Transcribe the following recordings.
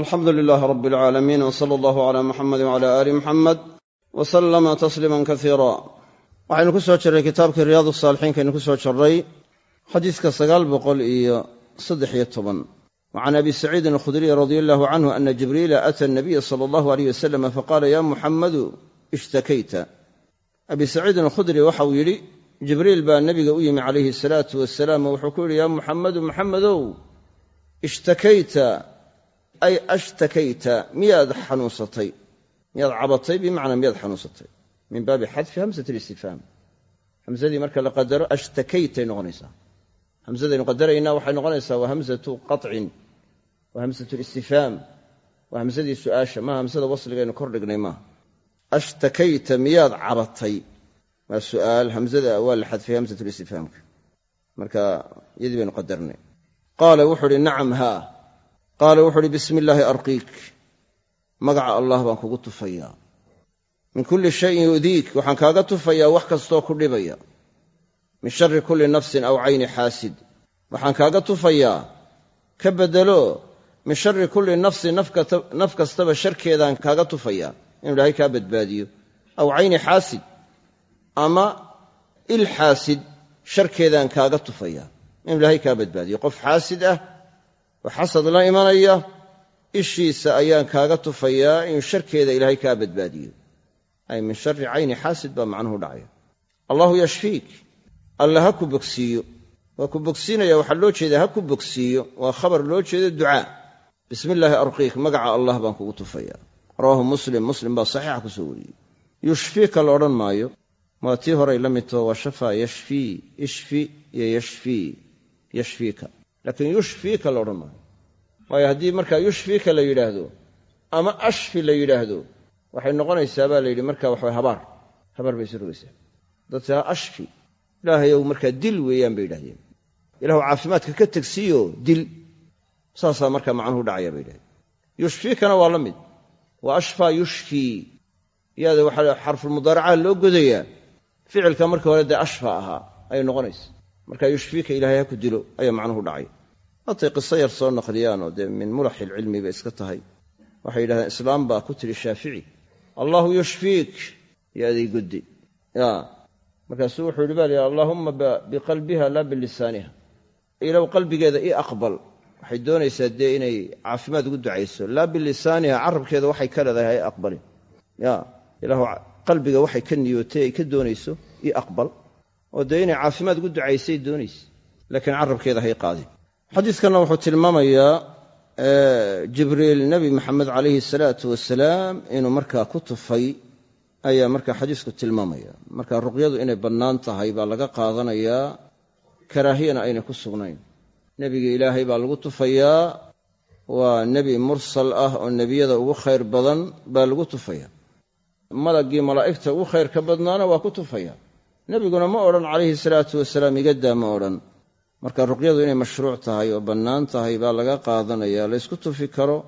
alxamdu lilaahi rabbi alcaalamiin w sala allahu calaa muxamedi wcala aali muxamed wa sallama tasliiman kasiira waxaynu ku soo jirray kitaabkii riyaadu saalixiinkaynu ku soo jirray xadiiska sagaal boqol iyo saddex iyo toban. Wa can abi saciidin alkhudriy radia allahu canhu ana jibriila ata anabiya sala allahu aleyh wasalama faqaala ya muxammadu ishtakayta. Abi saciidin alkhudri waxauu yidhi jibriil baa nebiga u yimi calayhi asalaatu wasalaam oo wuxuu ku yidhi yaa ay ashtakayta miyaad xanuunsatay? Miyaad cabatay? Bimacnaa miyaad xanuunsatay? Min baabi xadfi hamsat listifhaam. Hamsadii marka la qadaro ashtakaytay noqonaysaa. Hamsadaynu qadaraynaa waxay noqonaysaa waa hamsatu qacin waa hamsatu listifhaam waa hamsadii su'aasha maaha hamsada wasligaynu kor dhignay maaha ashtakayta miyaad cabatay? Waa su'aal hamzada waa la xadfay hamsat listifhaamka. Marka iyadii baynu qadarnay. Qaala wuxuu qaala wuxu uhi bismi illaahi arqiik. Magaca allah baan kugu tufayaa. Min kulli shayin yudiik. Waxaan kaaga tufayaa wax kastoo ku dhibaya. Min shari kulli nafsin aw cayni xaasid. Waxaan kaaga tufayaa ka beddelo min shari kulli nafsin naf kastaba sharkeedaan kaaga tufayaa. Inuu ilaahay kaa badbaadiyo. Aw cayni xaasid ama il xaasid sharkeedaan kaaga tufayaa. Inuu ilaahay kaa badbaadiyo. Qof xaasid ah oo xasad la imanaya ishiisa ayaan kaaga tufayaa in sharkeeda ilaahay kaa badbaadiyo. Ay min shari cayni xaasid baa macnuhu dhacaya. Allahu yashfiik. Alle ha ku bogsiiyo. Waa ku bogsiinaya waxaa loo jeedaa ha ku bogsiiyo. Waa khabar loo jeedo ducaa. Bismi illaahi arqiik magaca allah baan kugu tufayaa. Rawaahu muslim muslim baa saxiixa ku soo wariyey. Yushfiika la odhan maayo. Waa tii horay la midtoo waa iyo yashfii laakiin yushfiika la odhan maayo. Waayo haddii markaa yushfiika la yidhaahdo ama ashfi la yidhaahdo waxay noqonaysaa baa la yidhi marka waxa habaar. Habaar bay isu rogaysaa. Dadkaa ashfi ilaahayow markaa dil weeyaan bay yidhahdeen ilahu caafimaadka ka tegsiiyo dil saasaa markaa macnuhu dhacaya bay yidhahdeen yushfiikana waa la mid. Wa ashfaa yushfii yaada waxaa xarfulmudaaracaa loo godayaa. Ficilka markii hore dee ashfa ahaa ayay noqonaysa marka yushfiika ilahay ha ku dilo ayaa macnuhu dhacay hatay qiso yar soo naqliyaanoo dee min mulaxi ilcilmi bay iska tahay. Waxay yidhahdeen islaam baa ku tiri shaafici. Allaahu yushfiik yaaday goddi ya markaasuu wuxuu yidhi baa lihi allaahumma biqalbiha laa bilisaaniha. Ilow qalbigeeda ii aqbal. Waxay doonaysaa dee inay caafimaad ugu ducayso. Laa bilisaaniha carabkeeda waxay ka leedahay hay aqbalin. Ya ilaahu qalbiga waxay ka niyootay ay ka doonayso ii aqbal. Oo dee inay caafimaad ugu ducaysay doonaysa laakiin carabkeeda hay qaadin xadiiskanna wuxuu tilmaamayaa jibriil nebi maxamed calayhi salaatu wasalaam inuu markaa ku tufay ayaa markaa xadiisku tilmaamaya. Marka ruqyadu inay bannaan tahay baa laga qaadanayaa karaahiyana aynay ku sugnayn. Nebiga ilaahay baa lagu tufayaa waa nebi mursal ah oo nebiyada ugu khayr badan baa lagu tufaya malaggii malaa'igta ugu khayrka badnaana waa ku tufaya nebiguna ma odhan calayhi salaatu wasalaam igadaa ma odhan marka ruqyadu inay mashruuc tahay oo bannaan tahay baa laga qaadanaya la ysku tufi karo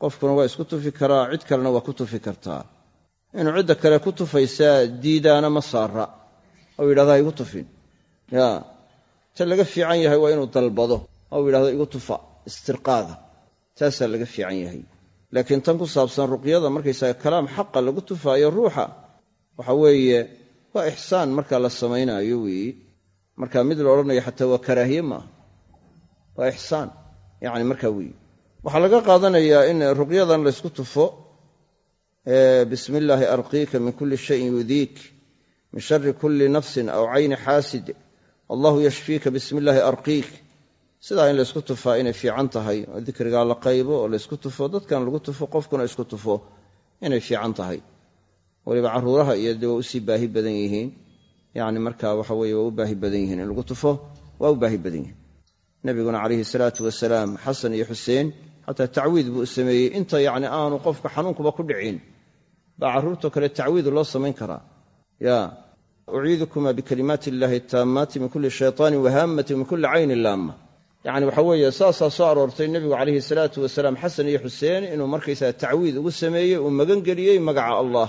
qofkuna waa isku tufi karaa cid kalena waa ku tufi kartaa. Inuu cidda kale ku tufaysaa diidaana ma saara ou yidhahda igu tufin. Ya. Ta laga fiican yahay waa inuu dalbado. Ou yidhahdo igu tufa istirqaaga taasaa laga fiican yahay. Laakiin tan ku saabsan ruqyada markaysaga kalaam xaqa lagu tufaayo ruuxa waxa weeye waa ixsaan marka la samaynaayo weeye marka mid la odhanayo xataa waa karaahiye maaha waa ixsaan yacni markaa weeye waxaa laga qaadanayaa in ruqyadan laysku tufo bismi illaahi arqiika min kulli shayin yudiik min shari kulli nafsin aw cayni xaasid allahu yashfiika bismi illaahi arqiik. Sidaa in laysku tufaa inay fiican tahay oo dikrigaa la qaybo oo laysku tufo dadkan lagu tufo qofkuna isku tufo inay fiican tahay. Weliba carruuraha iyo dee u sii baahi badan yihiin yacni markaa waxa weeye waa u baahi badan yihiin in lagu tufo waa u baahi badan yihiin. Nebiguna calayhi salaatu wasalaam xasan iyo xuseen xataa tacwiid buu sameeyey. Inta yacni aanu qofka xanuunkuba ku dhicin baa carruurtoo kale tacwiid loo samayn karaa. Ya uciidukuma bikalimaati illaahi taammaati min kulli shaytaanin wahaamati min kulli caynin laamma. Yacni waxa weeye saasaa soo aroortay nebigu calayhi salaatu wasalaam xasan iyo xuseen inuu markaysaga tacwiid ugu sameeyey uu magangeliyey magaca allah.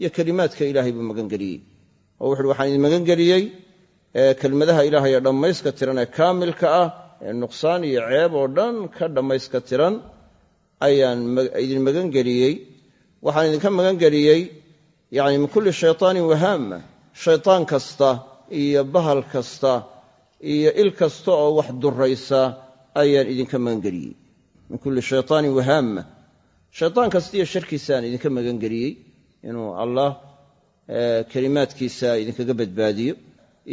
Iyo kelimaadka ilaahay buu magangeliyey oo wuxuuhi waxaan idin magangeliyey kelmadaha ilaahay ee dhammayska tiran ee kaamilka ah ee nuqsaan iyo ceeb oo dhan ka dhammayska tiran ayaan idin magangeliyey waxaan idinka magangeliyey yacni min kulli shaytaanin wahaama shaytaan kasta iyo bahal kasta iyo il kasta oo wax duraysa ayaan idinka magangeliyey min kulli shaytaanin wahaama shaytaan kasta iyo sharkiisaan idinka magangeliyey inuu allah kelimaadkiisa idinkaga badbaadiyo.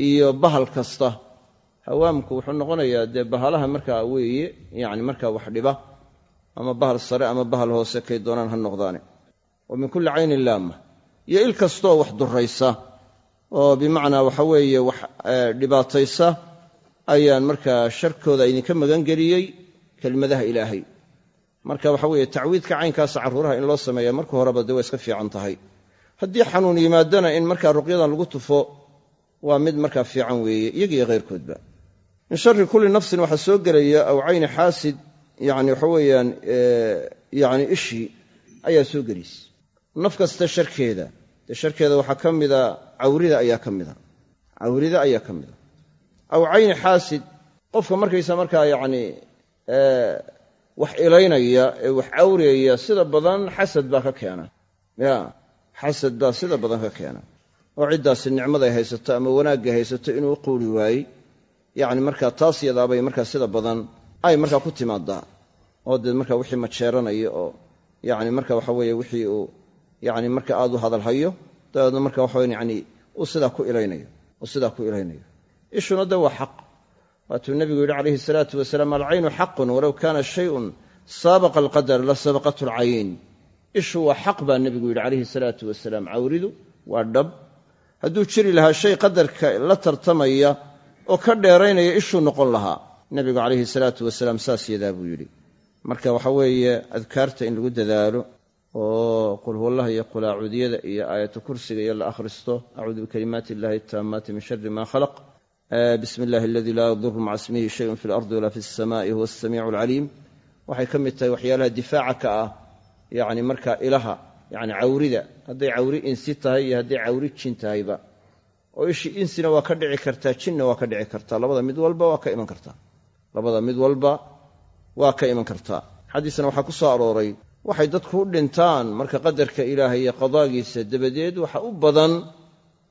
Iyo bahal kasta hawaamku wuxuu noqonayaa dee bahalaha markaa weeye yani markaa wax dhiba ama bahal sare ama bahal hoose kay doonaan ha noqdaane. Wa min kulli caynin laama. Iyo il kastaoo wax duraysa oo bimacnaa waxa weeye wax dhibaataysa ayaan markaa sharkooda idinka magangeliyey kelmadaha ilaahay. Marka waxa weeye tacwiidka caynkaasa carruuraha in loo sameeya marka horeba dee waa iska fiican tahay haddii xanuun yimaadana in markaa ruqyadan lagu tufo waa mid markaa fiican weeye iyagiyo khayrkoodba min shari kulli nafsin waxaa soo gelaya aw cayni xaasid yani waxa weeyaan yani ishii ayaa soo gelaysa naf kasta sharkeeda dee sharkeeda waxaa ka mida cawrida ayaa ka mida cawrida ayaa ka mida aw cayni xaasid qofka markaysa markaa yacni wax ilaynaya ee wax cawriyaya sida badan xasad baa ka keena. Ya xasad baa sida badan ka keena oo ciddaasi nicmaday haysato ama wanaagga haysato inuu u quuri waayey. Yacni markaa taas yadaabay markaa sida badan. Ay markaa ku timaadaa oo dee markaa wixii majeeranaya oo yacni marka waxa weeye wixii uu yacni marka aad u hadalhayo. Dabeedna marka waxa weye yani uu sidaa ku ilaynayo. Uu sidaa ku ilaynayo. Ishuna de waa xaq. Waatuu nebigu yidhi calayhi salaatu wasalaam alcaynu xaqun walow kaana shayun saabaqa alqadar la sabaqathu alcayn ishu waa xaq baa nebigu yidhi calayhi salaatu wasalaam cawridu waa dhab. Hadduu jiri lahaa shay qadarka la tartamaya oo ka dheeraynaya ishuu noqon lahaa nebigu calayhi salaatu wasalaam saas yadaa buu yidhi. Marka waxa weeye adkaarta in lagu dadaalo oo qul huwallaha iyo qulaacuudiyada iyo aayatu kursiga iyo la akhristo acuudu bikalimaati illahi ataamaati min shari ma khalaq bismi illahi aladii laa yaduru maca ismihi shayun fi lardi walaa fi alsamaai huwa asamiicu alcaliim waxay ka mid tahay waxyaalaha difaaca ka ah yacni marka ilaha yacni cawrida. Hadday cawri insi tahay iyo hadday cawri jin tahayba. Oo ishii insina waa ka dhici kartaa jinna waa ka dhici kartaa. Labada mid walba waa ka iman kartaa. Labada mid walba waa ka iman kartaa. Xadiisna waxaa ku soo arooray waxay dadku u dhintaan marka qadarka ilaahay iyo qadaagiisa dabadeed waxa u badan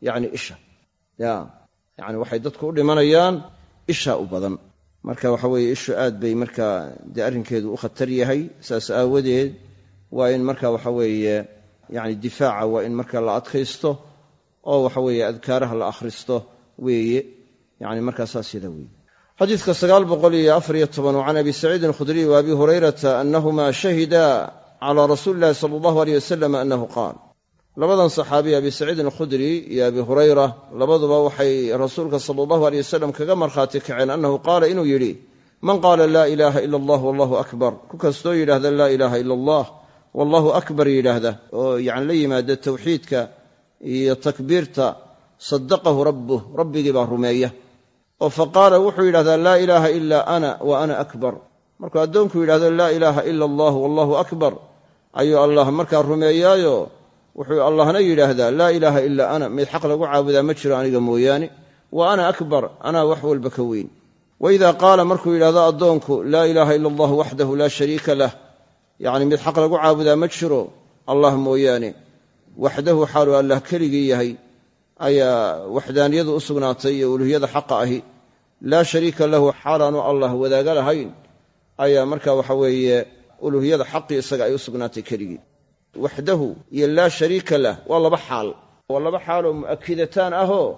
yacni isha. Ya yacni waxay dadku u dhimanayaan ishaa u badan. Marka waxa weeye ishu aad bay markaa dee arrinkeedu u khatar yahay saas aawadeed waa in marka waxa weeye yacni difaaca waa in marka la adkaysto oo waxa weeye adkaaraha la akhristo weeye. Yani markaa saas weeye. Xadiidka sagaal boqol iyo afariyo toban can abi saciidin alkhudriy wa abi hurayrata anahuma shahida calaa rasuuli illahi sala allahu aleyh wasalam annahu qaal. Labadan saxaabiy abi saciidin alkhudri iyo abi hurayra labaduba waxay rasuulka sala allahu aleyh wasalam kaga markhaati kaceen annahu qaala inuu yidhi man qaala laa ilaaha ila allah wallahu akbar. Ku kastoo yidhaahda laa ilaaha ila allah wallahu akbar yidhaahda oo yani la yimaada tawxiidka iyo takbiirta sadaqahu rabbuh rabbigii baa rumeeya. Oo fa qaala wuxuu yidhahdaa laa ilaaha ilaa ana wa ana akbar. Markuu addoonku yidhahdo laa ilaaha ila allah wallahu akbar ayuu allah markaa rumeeyaayo. Wuxuu allahna yidhaahdaa laa ilaaha ilaa ana mid xaq lagu caabudaa ma jiro aniga mooyaane. Wa ana akbar anaa wax walba ka weyn. Wa idaa qaala markuu yidhahdo addoonku laa ilaaha ila allah waxdahu laa shariika lah yacni mid xaq lagu caabudaa ma jiro. Allah mooyaane. Waxdahu xaaluu allah keligii yahay. Ayaa waxdaaniyadu u sugnaatay iyo uluhiyada xaqa ahi. Laa shariika lahu xaalaanu allah wadaaga lahayn. Ayaa marka waxa weeye uluhiyada xaqii isaga ay u sugnaatay keligii. Waxdahu iyo laa shariika lah waa laba xaal. Waa laba xaaloo mu'akidataan ahoo.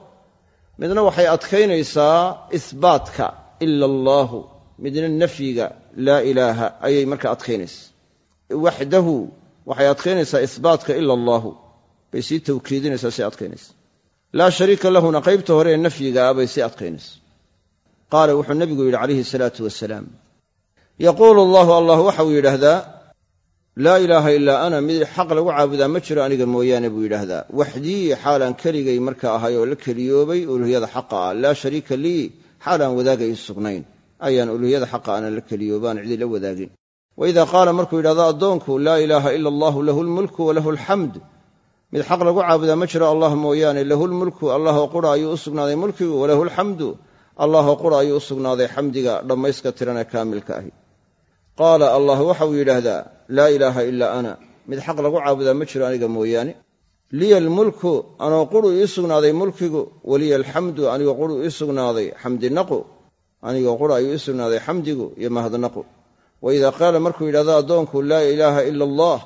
Midna waxay adkaynaysaa isbaatka ila allaahu midna nafyiga laa ilaaha ayay marka adkaynaysaa waxdahu waxay adkaynaysaa isbaatka ila allaahu bay sii tawkiidinaysaa sii adkaynaysa. Laa shariika lahuna qaybta hore ee nafyigaa bay sii adkaynaysa. Qaala wuxuu nebigu yidhi calayhi salaatu wasalaam yaquulu allahu allah waxauu yidhaahdaa laa ilaaha ilaa ana mid xaq lagu caabudaa ma jiro aniga mooyaane buu yidhaahdaa. Waxdii xaalaan keligay marka ahay oo la keliyoobay uluhiyada xaqa ah. Laa shariika lii xaalaan wadaagay sugnayn. Ayaan uluhiyada xaqa ana la keliyoobaan cidi la wadaagin wa idaa qaala markuu yidhahdo addoonku laa ilaaha ila allahu lahu lmulku walahu alxamd mid xaq lagu caabudaa ma jiro allah mooyaane lahu lmulku allahoo qura ayuu u sugnaaday mulkigu walahu alxamdu allahoo qura ayuu u sugnaaday xamdiga dhammayska tiran ee kaamilka ahi. Qaala allah waxauu yidhaahdaa laa ilaaha ilaa ana. Mid xaq lagu caabudaa ma jiro aniga mooyaane. Liya almulku anoo quru ii sugnaaday mulkigu waliya alxamdu anigoo quru ii sugnaaday xamdinaqu anigoo qura ayuu ii sugnaaday xamdigu iyo mahadnaqu wa idaa qaala markuu yidhahdo addoonku laa ilaaha ila allah.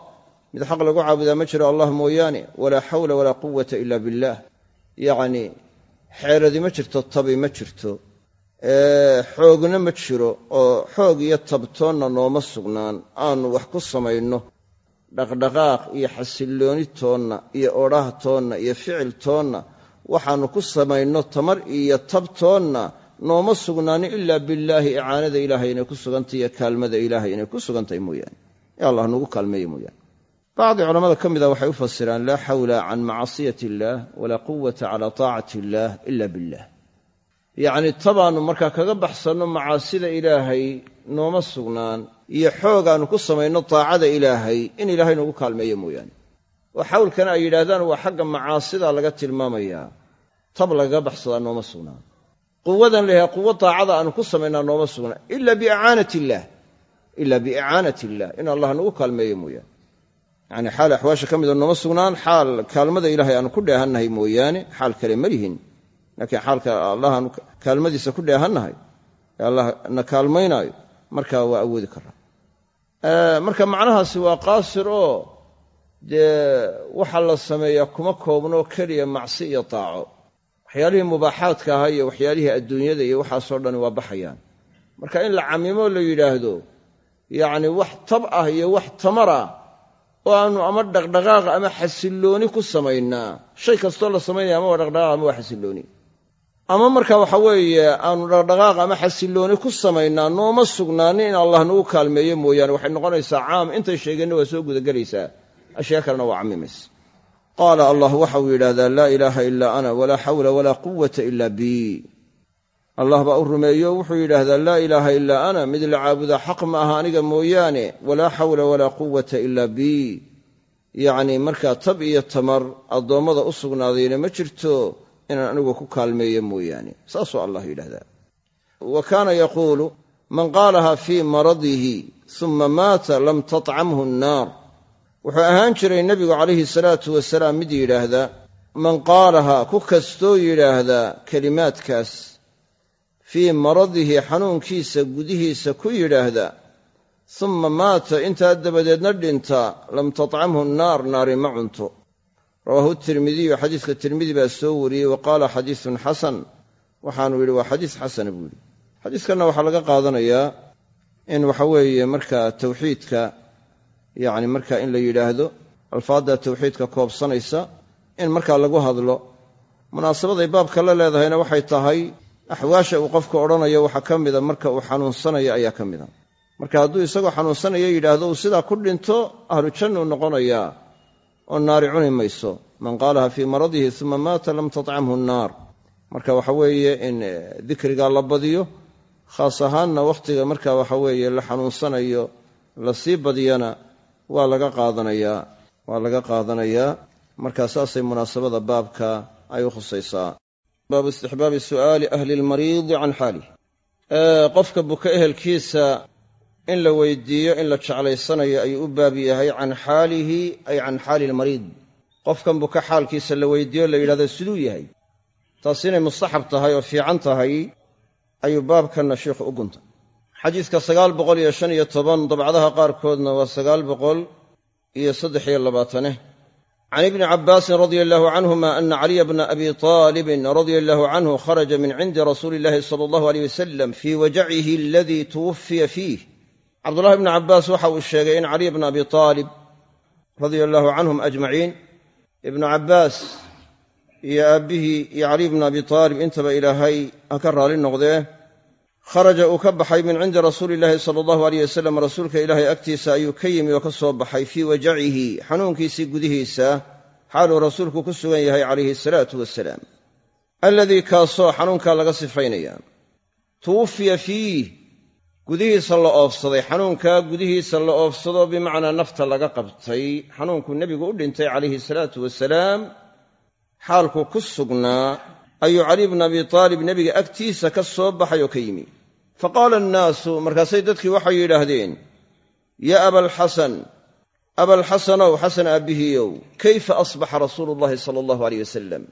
Mid xaq lagu caabudaa ma jiro allah mooyaane. Walaa xawla walaa quwata ila billaah yacnii xeeradi ma jirto tabi ma jirto. Xoogna ma jiro oo xoog iyo tabtoonna nooma sugnaan. Aanu wax ku samayno. Dhaqdhaqaaq iyo xasillooni toonna iyo odhaah toonna iyo ficil toonna. Waxaannu ku samayno tamar iyo tabtoonna nooma sugnaanin ilaa billaahi icaanada ilaahay inay ku sugantahy iyo kaalmada ilaahay inay ku sugantahay mooyaane. Ee allah nugu kaalmeeye mooyaane. Bacdi culammada ka mida waxay u fasiraan laa xawla can macasiyati illaah walaa quwata calaa taacati illaah ila billah yacnii tabaannu markaa kaga baxsanno macaasida ilaahay nooma sugnaan iyo xoog aannu ku samayno daacada ilaahay in ilaahay noogu kaalmeeyo mooyaane. Oo xawlkana ay yidhaahdaan waa xagga macaasida laga tilmaamayaa. Tab lagaga baxsadaa nooma sugnaan quwadan layahay quwo daacada aannu ku samaynaa nooma sugnaan ila biicaanati illaah ila biicaanati illaah in allah nagu kaalmeeyo mooyaane. Yacni xaal axwaasha ka midoo nooma sugnaan xaal kaalmada ilaahay aanu ku dheehannahay mooyaane xaal kale ma lihin. Laakiin xaalka allah aanu kaalmadiisa ku dheehannahay ee allah na kaalmaynaayo markaa waa awoodi karaa marka macnahaasi waa qaasir oo dee waxa la sameeyaa kuma koobnoo keliya macsi iyo daaco waxyaalihii mubaaxaadka ahaa iyo waxyaalihii adduunyada iyo waxaasoo dhani waa baxayaan. Marka in la camimo la yidhaahdo yacni wax tab ah iyo wax tamar ah oo aanu ama dhaqdhaqaaq ama xasillooni ku samaynaa shay kastoo la samaynaya ama waa dhaqdhaqaaq ama waa xasillooni. Ama marka waxa weeye aanu dhaqdhaqaaq ama xasillooni ku samaynaa nooma sugnaanin in allah nagu kaalmeeyo mooyaane. Waxay noqonaysaa caam. Intay sheegeenna waa soo gudagelaysaa ashyaa kalena waa cammimaysa qaala allah waxauu yidhahdaa laa ilaaha ilaa ana walaa xawla walaa quwata ila bii. Allah baa u rumeeyo wuxuu yidhaahdaa laa ilaaha ilaa ana mid la caabudaa xaq ma aha aniga mooyaane walaa xawla walaa quwata ila bii. Yacnii markaa tab iyo tamar addoommada u sugnaadayna ma jirto inaan anigu ku kaalmeeyo mooyaane. Saasuu allah yidhahdaa wa kaana yaquulu man qaalaha fii maradihi suma maata lam tatcamhu annaar wuxuu ahaan jiray nebigu calayhi salaatu wasalaam mid yidhaahda man qaalaha ku kastoo yidhaahdaa kelimaadkaas fii maradihi xanuunkiisa gudihiisa ku yidhaahda summa maata intaa dabadeedna dhinta lam tatcamhu naar naari ma cunto. Rawaahu tirmidiyu xadiiska tirmidi baa soo wariyey wa qaala xadiisun xasan. Waxaanu yidhi waa xadiis xasana buu yidhi. Xadiiskanna waxaa laga qaadanayaa in waxa weeye markaa tawxiidka yacni marka in la yidhaahdo alfaadda tawxiidka koobsanaysa in markaa lagu hadlo munaasabaday baabka la leedahayna waxay tahay axwaasha uu qofku odhanayo waxaa ka mida marka uu xanuunsanayo ayaa ka mida. Marka hadduu isagoo xanuunsanayo yidhaahdo uu sidaa ku dhinto ahlu jannuu noqonayaa oo naari cuni mayso. Man qaalaha fii maradihi uma maata lam tatcamhu nnaar marka waxa weeye in dikrigaa la badiyo khaas ahaanna wakhtiga marka waxa weeye la xanuunsanayo la sii badiyana waa laga qaadanayaa. Waa laga qaadanayaa. Marka saasay munaasabada baabka ay u khusaysaa. Baabu istixbaabi su'aali ahli lmariidi can xaalih qofka buka ehelkiisa in la weydiiyo in la jeclaysanayo ayuu u baab yahay can xaalihi ay can xaali lmariid qofkan buka xaalkiisa la weydiiyo la yidhahdo siduu yahay. Taas inay mustaxab tahay oo fiican tahay ayuu baabkanna sheikhu u guntay xadiidka sagaal boqol iyo shan iyo toban dabcadaha qaarkoodna waa sagaal boqol iyo saddex iyo labaataneh can ibni cabbaasin radia allahu canhuma ana caliya bna abi taalibin radia allahu canhu kharaja min cindi rasuuli illahi sala allahu aleyh wasalam fii wajacihi aladii tuwaffiya fiih. Cabdullahi bni cabbaas waxa uu sheegay in caliy bna abi taalib radia allahu canhum ajmaciin ibnu cabbaas iyo aabbihii iyo caliy bna abi taalib intaba ilaahay ha ka raali noqdee kharaja uu ka baxay min cindi rasuuli illaahi sala allahu aleyh wasalam rasuulka ilaahay agtiisa ayuu ka yimi oo ka soo baxay fii wajacihi xanuunkiisii gudihiisa xaaluu rasuulku ku sugan yahay calayhi asalaatu wasalaam alladii kaasoo xanuunkaa laga sifaynaya tuwuffiya fiih gudihiisa la oofsaday. Xanuunkaa gudihiisa la oofsado bimacnaa nafta laga qabtay. Xanuunkuu nebigu u dhintay calayhi salaatu wasalaam xaalku ku sugnaa ayuu caliy bna abi taalib nebiga agtiisa ka soo baxay oo ka yimi. Fa qaala annaasu markaasay dadkii waxay yidhaahdeen yaa abalxasan abalxasanow xasan aabbihiiow kayfa asbaxa rasuulu llahi sala allahu aleyh wasalam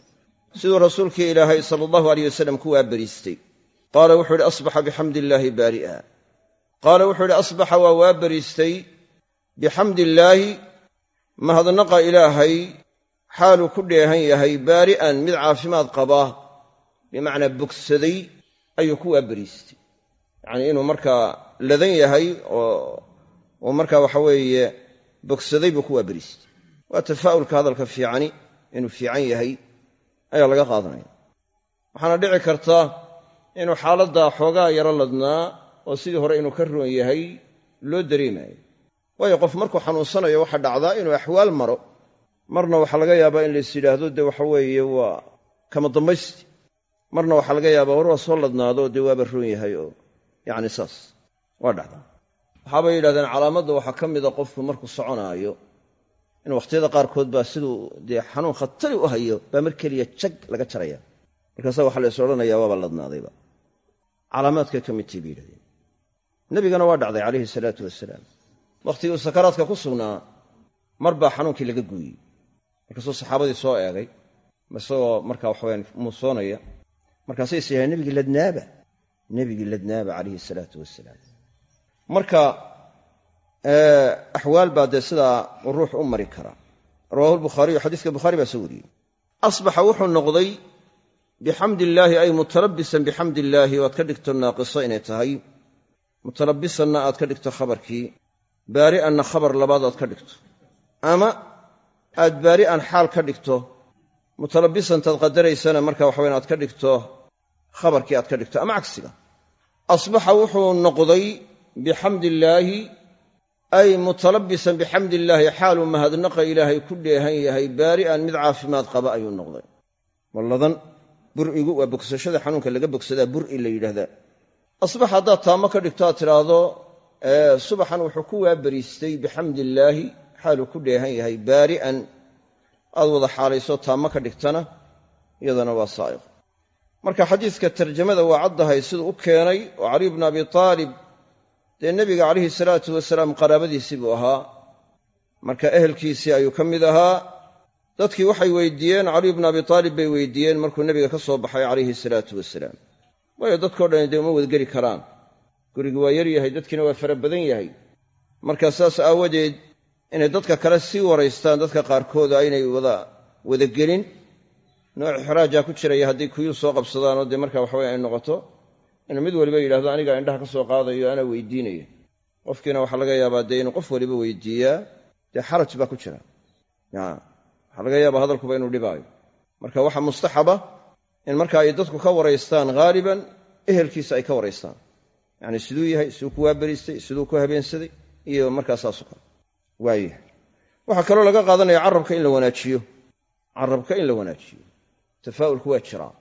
siduu rasuulkii ilaahay sala allahu aleyh wasalam ku waabariistay qaala wuxuu idhi asbaxa bixamdi illaahi baari'a. Qaala wuxuu idhi asbaxa waa waa bariistay bixamdi illaahi mahadnaqa ilaahay xaaluu ku dheehan yahay baari'an mid caafimaad qaba bimacnaa bogsaday ayuu ku waa bariistay yacnii inuu markaa ladan yahay oo markaa waxa weeye bogsaday buu ku waa bariistay waa tafaa'ulka hadalka fiicani inuu fiican yahay ayaa laga qaadanaya. Waxaana dhici karta inuu xaaladdaa xoogaa yaro ladnaa oo sidii hore inuu ka roon yahay loo dareemayo. Waayo qof markuu xanuunsanayo waxaa dhacdaa inuu axwaal maro marna waxaa laga yaabaa in lais yidhaahdo dee waxa weeye waa kama dambaysti marna waxaa laga yaabaa war waa soo ladnaado dee waaba roon yahay oo yacni saas waa dhacdaa waxaabay yidhahdeen calaamadda waxaa ka mida qofku markuu soconaayo in wakhtiyada qaarkood baa siduu dee xanuun khatari u hayo baa mar keliya jag laga jaraya. Markaasa waxaa la is odhanaya waaba ladnaadayba calaamaadkay ka midtahy bay yidhahdeen. Nebigana waa dhacday calayhi salaatu wasalaam wakhtigii uu sakaraadka ku sugnaa mar baa xanuunkii laga gooyey markaasuu saxaabadii soo eegay isagoo markaa waxaweyaan muusoonaya markaasay is yidhahdeen nebigii ladnaaba nebigii ladnaaba calayhi salaatu wasalaam marka axwaal baa dee sidaa uu ruux u mari karaa rawahu lbukhaariyu xadiiska bukhaari baa soo wariyey. Asbaxa wuxuu noqday bixamdi illaahi ay mutalabisan bixamdi illaahi oo aad ka dhigto naaqiso inay tahay. Mutalabisanna aad ka dhigto khabarkii. Baari'anna khabar labaad aad ka dhigto. Ama aad baari'an xaal ka dhigto. Mutalabisantaad qadaraysana marka waxaweyn aad ka dhigto khabarkii aad ka dhigto ama cagsiga. Asbaxa wuxuu noqday bixamdi illaahi ay mutalabisan bixamdi illaahi xaaluu mahadnaqa ilaahay ku dheehan yahay baari'an mid caafimaad qaba ayuu noqday. Walladan bur'igu waa bogsashada xanuunka laga bogsadaa bur'i la yidhahdaa asbax haddaad taamo ka dhigto aad tidhaahdo subaxan wuxuu ku waabariistay bixamdi illaahi xaaluu ku dheehan yahay baari'an. Aad wada xaalayso taamo ka dhigtana iyadana waa saa'iq marka xadiiska tarjamada waa caddahay siduu u keenay oo caliy bnu abi aalib dee nebiga calayhi salaatu wasalaam qaraabadiisii buu ahaa. Marka ehelkiisii ayuu ka mid ahaa. Dadkii waxay weydiiyeen caliy bnu abi aalib bay weydiiyeen markuu nebiga ka soo baxay calayhi salaatu wasalaam. Waayo dadkao dhan dee uma wadgeli karaan. Gurigi waa yar yahay dadkiina waa fara badan yahay. Marka saas aawadeed inay dadka kale sii waraystaan dadka qaarkood aynay wada wadagelin nooc ixraajaa ku jiraya hadday kuyuu soo qabsadaanoo dee marka waxaweye ay noqoto inuu mid waliba yidhahdo anigaa indhaha ka soo qaadayo anaa weydiinaya qofkiina waxaa laga yaabaa dee inuu qof waliba weydiiyaa dee xaraj baa ku jira. Waxaa laga yaabaa hadalkuba inuu dhibaayo. Marka waxaa mustaxaba in marka ay dadku ka waraystaan haaliban ehelkiisa ay ka waraystaan. Yacni siduu yahay siduu ku waaberiistay siduu ku habeensaday iyo markaa saasoo kale waaya waxaa kaloo laga qaadanaya carabka in la wanaajiyo. Carabka in la wanaajiyo tafaa'ulku waa jiraa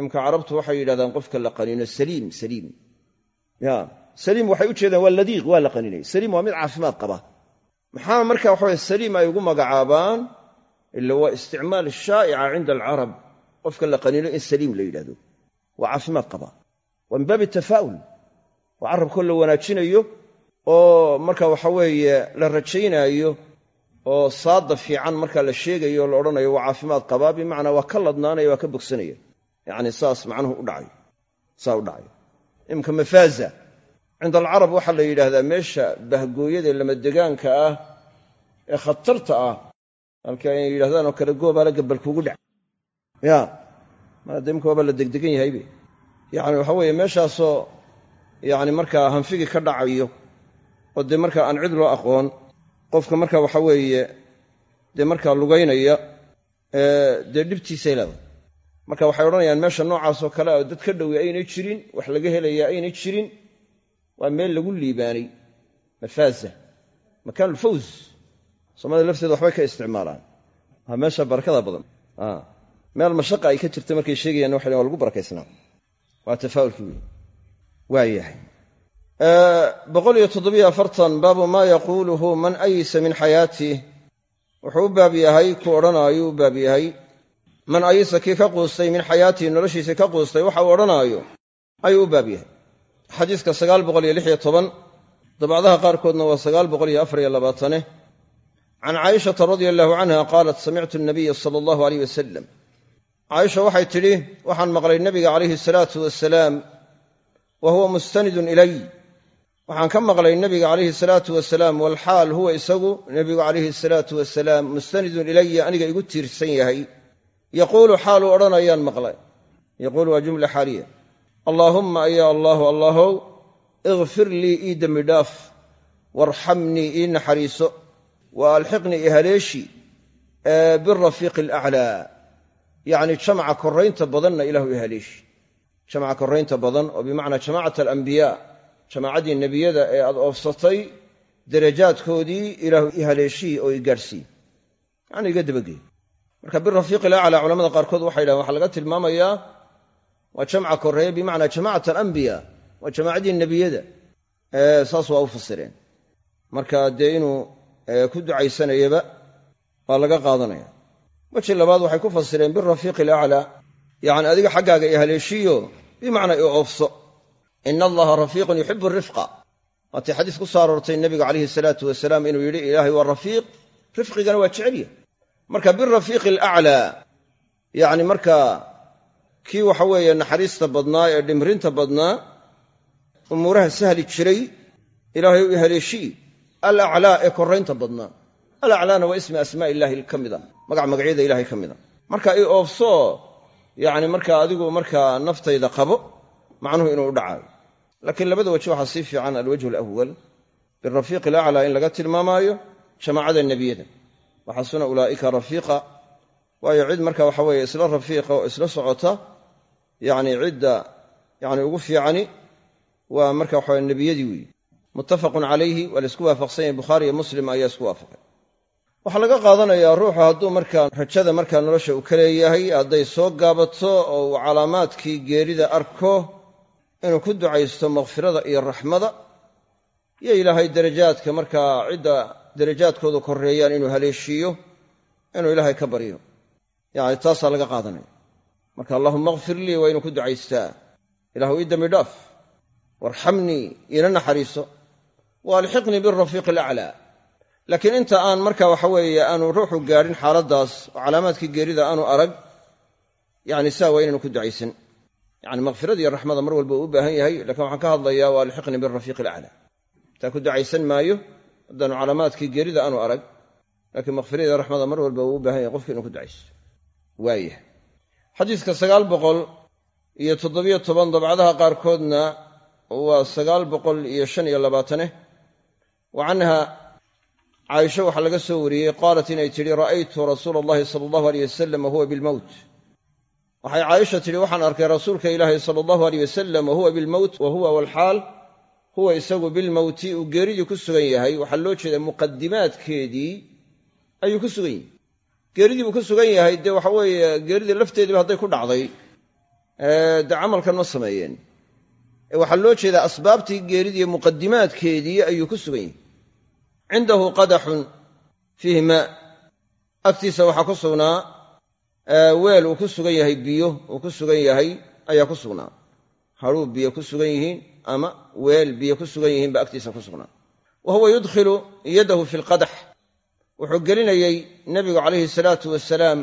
imka carabtu waxay yidhahdaan qofka la qaniino saliim saliim ya saliim waxay u jeedaan waa ladiiq waa la qaninay saliim waa mid caafimaad qaba maxaa marka waxaweye saliim ay ugu magacaabaan ila waa isticmaal shaa'ica cinda alcarab qofka la qaniino in saliim la yidhahdo waa caafimaad qaba waa min baabi tafaa'ul waa carabkoo la wanaajinayo oo marka waxa weeye la rajaynaayo oo saada fiican marka la sheegayo o la odhanayo waa caafimaad qabaa bimacnaa waa ka ladnaanaya waa ka bogsanaya. Yacni saas macnuhu u dhacayo saa u dhacayo imka mafaaza. Cinda alcarab waxaa la yidhaahdaa meesha bahgooyada lamadegaanka ah ee khatarta ah halka inay yidhahdaan oo kale goobaala gabal kuugu dhac. Ya maada imka waaba la degdegan yahaybe yacni waxa weeye meeshaasoo yacni markaa hanfigii ka dhacayo oo dee markaa aan cid loo aqoon qofka marka waxa weeye dee markaa lugaynaya dee dhibtiisay leedahay. Marka waxay odhanayaan meesha noocaasoo kale a dad ka dhowi aynay jirin wax laga helaya aynay jirin. Waa meel lagu liibaanay mafaaza makaan ulfaws soomaalida lafteeda waxbay ka isticmaalaan. Waa meesha barakada badan. Meel mashaqa ay ka jirta markay sheegayaan waxay waa lagu barakaysnaa. Waa tafaa'ulkii wey waayahay boqol iyo toddobiyo afartan baabu maa yaquuluhu man ayisa min xayaatih wuxuu u baab yahay ku odhanaayo u baab yahay man ayisa kii ka quustay min xayaatihi noloshiisii ka quustay waxa uu odhanaayo ayuu u baab yahay. Xadiiska dabacdaha qaarkoodna waa can caaishata radia allahu canha qaalat samictu nabiya sala allahu aleyh wasalam caaisha waxay tidhi waxaan maqlay nebiga calayhi salaatu wasalaam wa huwa mustanidun ilay waxaan ka maqlay nebiga calayhi salaatu wasalaam walxaal huwa isagu nebigu calayhi salaatu wasalaam mustanidun ilaya aniga igu tiirsan yahay. Yaquulu xaaluu odhanayaan maqlay. Yaquulu waa jumla xaaliya. Allaahumma aya allaahu allaahow ikfir lii ii dembi dhaaf waarxamnii ii naxariiso wa alxiqnii i haleeshi birafiiqi alaclaa. Yacni jamca koraynta badanna ilaahu i haleeshi. Jamca koraynta badan oo bimacnaa jamacat alambiyaa jamaacaddii nebiyada ee aad oofsatay darajaadkoodii ilaahu i haleeshii oo i gaadhsii yacni iga dabageey marka birafiiqi alaclaa culamada qaarkood waxay yidhahen waxaa laga tilmaamayaa waa jamca koreeya bimacnaa jamacat alambiyaa waa jamaacaddii nebiyada. Saas waa u fasireen. Marka dee inuu ku ducaysanayaba waa laga qaadanaya. Weji labaad waxay ku fasireen birafiiqi alaclaa yacni adiga xaggaaga i bimacnaa i oofso ina allaha rafiiqun yuxibu rifqa waatii xadiis ku soo aroortay nebigu calayhi salaatu wasalaam inuu yidhi ilaahay waa rafiiq rifqigana waa jecelya marka birafiiqi alaclaa yacni markaa kii waxa weeye naxariista badnaa ee dhimrinta badnaa umuuraha sahli jiray ilaahay u haleeshii alaclaa ee koraynta badnaa. Alaclaana waa ismi asmaa illaahi ka mida magac magacyada ilahay ka mida marka i oofso yacni markaa adigu markaa naftayda qabo macnuhu inuu u dhacaayo laakiin labada waji waxaa sii fiican alwajhu alawal birafiiqi alaclaa in laga tilmaamaayo jamaacada nebiyada. Waxasuna ulaa'ika rafiiqa waayo cid marka waxa weeye isla rafiiqa oo isla socota yacni cidda yacni ugu fiicani waa marka waxawe nebiyadii weeye muttafaqun calayhi waa la isku waafaqsan yahay bukhaari iyo muslim ayaa isku waafaqay. Waxaa laga qaadanayaa ruuxu hadduu markaa rajada markaa nolosha uu ka leeyahay hadday soo gaabato oo uu calaamaadkii geerida arko inuu ku ducaysto makfirada iyo raxmada iyo ilaahay darajaadka markaa cidda darajaadkoodu korreeyaan inuu haleeshiiyo inuu ilaahay ka baryo yacni taasaa laga qaadanaya. Marka allahuma akfir lii waa inuu ku ducaystaa. Ilahu ii dembi dhaaf. Waarxamnii iina naxariiso. Wa alxiqnii birafiiqi alaclaa. Laakiin inta aan marka waxa weeye aanu ruuxu gaadhin xaaladdaas oo calaamaadkii geerida aanu arag yacni saa waa inaynu ku ducaysan yacni makfirada iyo raxmada mar walba uu u baahan yahay lakiin waxaan ka hadlayaa wa alxiqnii birafiiqi alaclaa taa ku ducaysan maayo haddaanu calaamaadkii geerida aanu arag laakiin makfirada iyo raxmada mar walba uu u baahan yahay qofki inuu ku ducaysto. Waaya xadiiska sagaal boqol iyo toddobiyo toban dabcadaha qaarkoodna waa sagaal boqol iyo shan iyo labaataneh wa canha caaisha waxaa laga soo wariyey qaalat inay tidhi ra'aytu rasuula allahi sala allahu aleyh wasalam wahuwa bilmowt waxay caaisha tidhi waxaan arkay rasuulka ilaahi sala allahu aleyh wasalam wahuwa bilmowt wa huwa walxaal. Huwa isagu bilmowti uu geeridii ku sugan yahay. Waxaa loo jeeda muqadimaadkeedii ayuu ku sugan yahay. Geeridii buu ku sugan yahay dee waxa weeye geeridii lafteediiba hadday ku dhacday. Dee camalkan ma sameeyeen. Ee waxaa loo jeedaa asbaabtii geeridii muqadimaadkeedii ayuu ku sugan yahay. Cindahu qadaxun fiihi maa agtiisa waxaa ku sugnaa weel uu ku sugan yahay biyo uu ku sugan yahay ayaa ku sugnaa. Hadhuu biyo ku sugan yihiin ama weel biyo ku sugan yihiin baa agtiisa ku sugnaa. Wa huwa yudkhilu yadahu fi lqadax wuxuu gelinayey nebigu calayhi salaatu wasalaam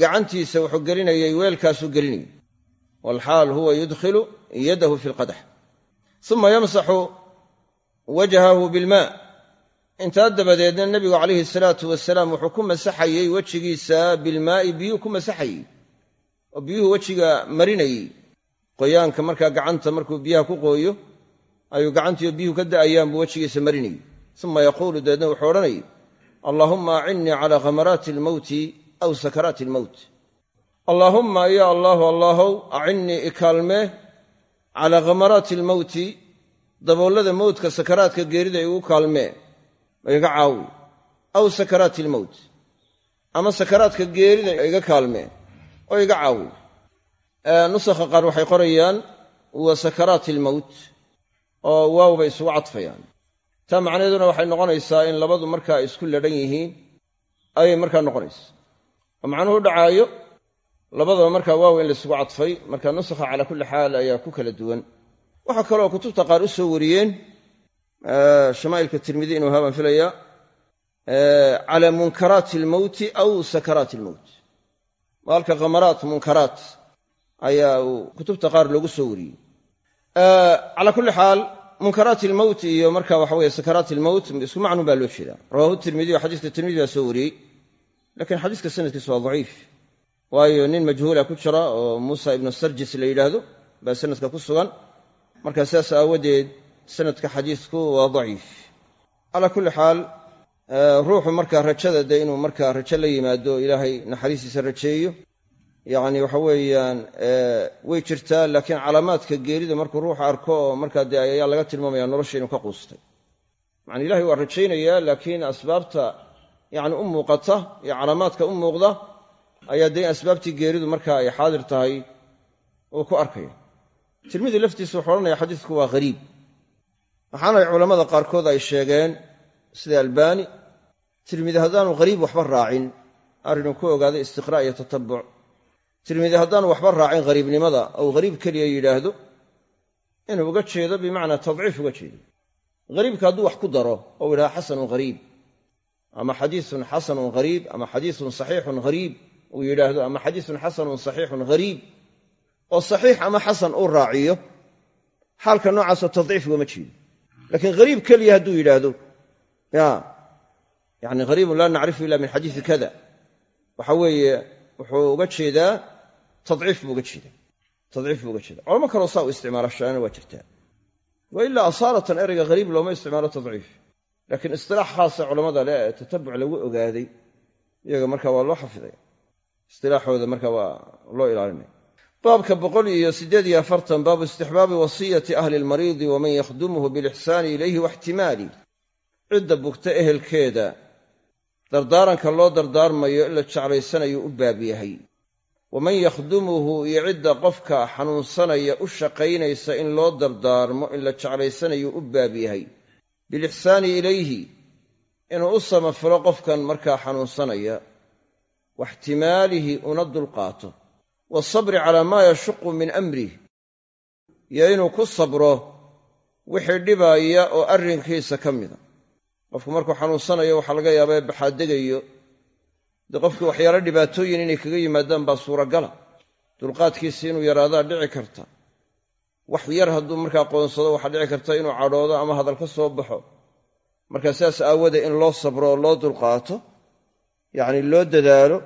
gacantiisa wuxuu gelinayey weelkaasuu gelinayey walxaal huwa yudkhilu yadahu fi lqadax uma yamsaxu wajhahu bilmaa intaa dabadeedna nebigu calayhi salaatu wasalaam wuxuu ku masaxayey wejigiisa bilmaa'i biyuu ku masaxayey oo biyuhu wejiga marinayey. Qoyaanka markaa gacanta markuu biyaha ku qooyo ayuu gacantiiyo biyuhu ka da'ayaan buu wejigiisa marinayey. Uma yaquulu dabeedna wuxuu odhanayay allaahumma acinnii calaa khamaraati almowti aw sakaraati almowt allaahumma ya allaahu allaahow acinnii ikaalmee calaa khamaraati almowti daboollada mowtka sakaraadka geerida igu kaalmee iga caawi. Aw sakaraati almowt ama sakaraadka geerida iga kaalmee oo iga caawi. Nusakha qaar waxay qorayaan wa sakaraati almowt oo waaw bay isugu cadfayaan. Taa macnaheeduna waxay noqonaysaa in labadu markaa isku ladhan yihiin ayay markaa noqonaysaa. Oo macnuhu dhacaayo labadaba markaa waaw in laysugu cadfay marka nusakha calaa kulli xaal ayaa ku kala duwan. Waxaa kaloo kutubta qaar u soo wariyeen shamaa'ilka tirmidi inuu haabaan filayaa cala munkaraati almowti aw sakaraati almowt maalka khamaraat munkaraat ayaa uu kutubta qaar loogu soo wariyey calaa kulli xaal munkaraati almowt iyo marka waxa weye sakaraati almowt isku macnun baa loo jeedaa rawahu tirmidi oo xadiiska tirmidi baa soo wariyey lakiin xadiiska sanadkiisu waa daciif waayo nin majhuula ku jira oo muusa ibnu sarjis la yidhaahdo baa sanadka ku sugan marka sidaas aawadeed sanadka xadiisku waa daciif. Calaa kulli xaal ruuxu markaa rajada dee inuu markaa rajo la yimaado ilaahay naxariistiisa rajeeyo. Yacni waxa weeyaan way jirtaa laakiin calaamaadka geerida markuu ruuxu arko oo markaa dee ayaa laga tilmaamaya nolosha inuu ka quustay. Macana ilahay waa rajaynayaa laakiin asbaabta yacni u muuqata iyo calaamaadka u muuqda ayaa dee asbaabtii geeridu markaa ay xaadir tahay uu ku arkaya. Tirmidi laftiisa wuxuu odhanaya xadiidku waa hariib waxaana culammada qaarkood ay sheegeen sida albaani tirmidi haddaanu hariib waxba raacin arrinuu ku ogaaday istiqraa' iyo tatabuc tirmidi haddaanu waxba raacin hariibnimada ou hariib keliya yidhaahdo inuu uga jeedo bimacnaa tadciif uga jeedo. Hariibka hadduu wax ku daro ou yidhaha xasanun hariib ama xadiisun xasanun hariib ama xadiisun saxiixun hariib uu yidhaahdo ama xadiisun xasanun saxiixun hariib oo saxiix ama xasan uu raaciyo xaalka noocaasoo tadciif ugama jeedo laakiin hariib keliya hadduu yidhaahdo. Ya. Yani hariibun laa nacrifu ila min xadiisi kada waxa weeye wuxuu uga jeedaa tadciif buu uga jeeda tadciif buu uga jeeda culamo kaloo saa u isticmaalashaana waa jirtaa. Wa ilaa asaalatan ereyga hariib looma isticmaalo tadciif. Laakiin istilaax khaasa culamada le tatabuc lagu ogaaday iyaga marka waa loo xafidaya istilaaxooda marka waa loo ilaalinaya baabka boqol iyo siddeed iyo afartan baabu istixbaabi wasiyati ahli lmariidi waman yakhdumuhu bilixsaani ilayhi waxtimaali cidda bugta ehelkeeda dardaaranka loo dardaarmayo in la jeclaysanayu u baab yahay. Waman yakhdumuhu iyo cidda qofka xanuunsanaya u shaqaynaysa in loo dardaarmo in la jeclaysanayu u baab yahay. Bilixsaani ilayhi inuu u samafalo qofkan markaa xanuunsanaya waxtimaalihi una dulqaato wasabri calaa maa yashuqu min amrih. Iyo inuu ku sabro wixii dhibaaya oo arrinkiisa ka mida. Qofku markuu xanuunsanayo waxaa laga yaabaa ee baxaadegayo dee qofkii waxyaalo dhibaatooyin inay kaga yimaadaan baa suuragala. Dulqaadkiisi inuu yaraadaa dhici karta. Wax yar hadduu markaa qoonsado waxaa dhici karta inuu cadhoodo ama hadal ka soo baxo. Marka sidaas aawoodee in loo sabro oo loo dulqaato yacni loo dadaalo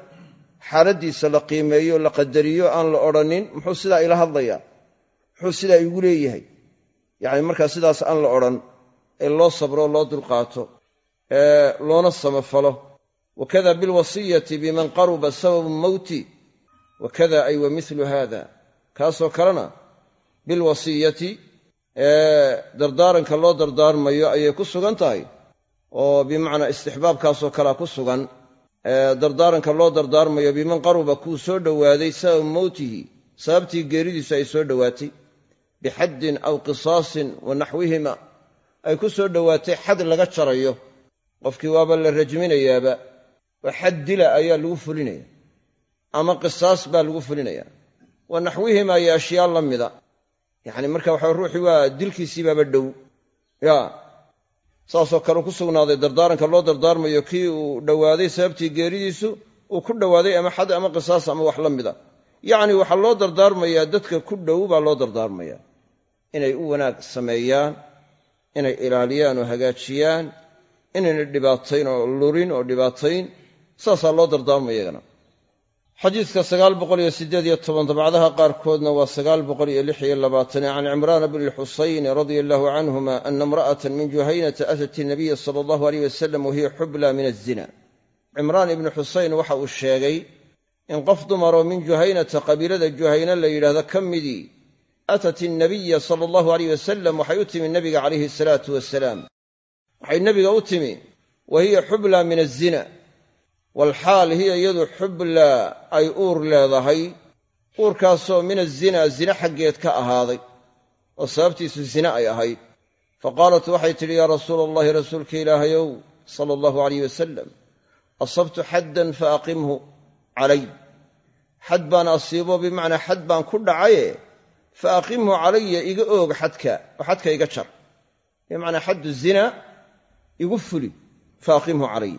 xaaladdiisa la qiimeeyo la qadariyo aan la odhanin muxuu sidaa ila hadlayaa muxuu sidaa igu leeyahay? Yacni markaa sidaas aan la odhan ee loo sabro loo dulqaato ee loona samafalo. Wakada bilwasiyati biman qaruba sababu mowti wakada ay wa milu hada kaasoo kalena bilwasiyati ee dardaaranka loo dardaarmayo ayay ku sugan tahay oo bimacnaa istixbaabkaasoo kalea ku sugan dardaaranka loo dardaarmayo biman qaruba kuu soo dhowaaday sababu mowtihi sababtii geeridiisu ay soo dhowaatay bixaddin aw qisaasin wa naxwihima ay ku soo dhowaatay xad laga jarayo. Qofkii waaba la rajminayaaba oo xad dila ayaa lagu fulinaya ama qisaas baa lagu fulinaya. Wa naxwihima iyo ashyaa la mida. Yacni marka waxa ruuxii waa dilkiisiibaaba dhow. Ya saasoo kale ku sugnaaday dardaaranka loo dardaarmayo kii uu dhowaaday sababtii geeridiisu uu ku dhowaaday ama xad ama qisaas ama wax la mida. Yacni waxaa loo dardaarmayaa dadka ku dhow baa loo dardaarmayaa. Inay u wanaag sameeyaan inay ilaaliyaan oo hagaajiyaan inayna dhibaatayn oo lurin oo dhibaatayn saasaa loo dardaarmaya iyagana xadiidka sagaal boqol iyo siddeed iyo toban dabcdaha qaarkoodna waa sagaal boqol iyo lix iyo labaatan can cimraana bni lxusayni radia allahu canhuma ana imra'atan min juhaynata atat inabiya sala allahu aleyh wasalam wahiya xubla min azina cimraan ibnu xusayn waxa uu sheegay in qof dumaroo min juhaynata qabiilada juhayna la yidhahdo ka midii atat inabiya sala allahu aleyh wasalam waxay u timi nabiga calayhi asalaatu wasalaam waxay nebiga u timi wa hiya xubla min azina walxaal hiya iyadu xubla ay uur leedahay. Uurkaasoo min azina zina xaggeed ka ahaaday oo sababtiisu zina ay ahayd. Fa qaalat waxay tidhi yaa rasuula allahi rasuulka ilaahayow sala allahu alayh wasalam asabtu xaddan fa aqimhu calay. Xad baan asiibo bimacnaa xad baan ku dhacaye fa aqimhu calaya iga oog xadka oo xadka iga jar. Bimacnaa xaddu zina igu fuli faaqimhu calay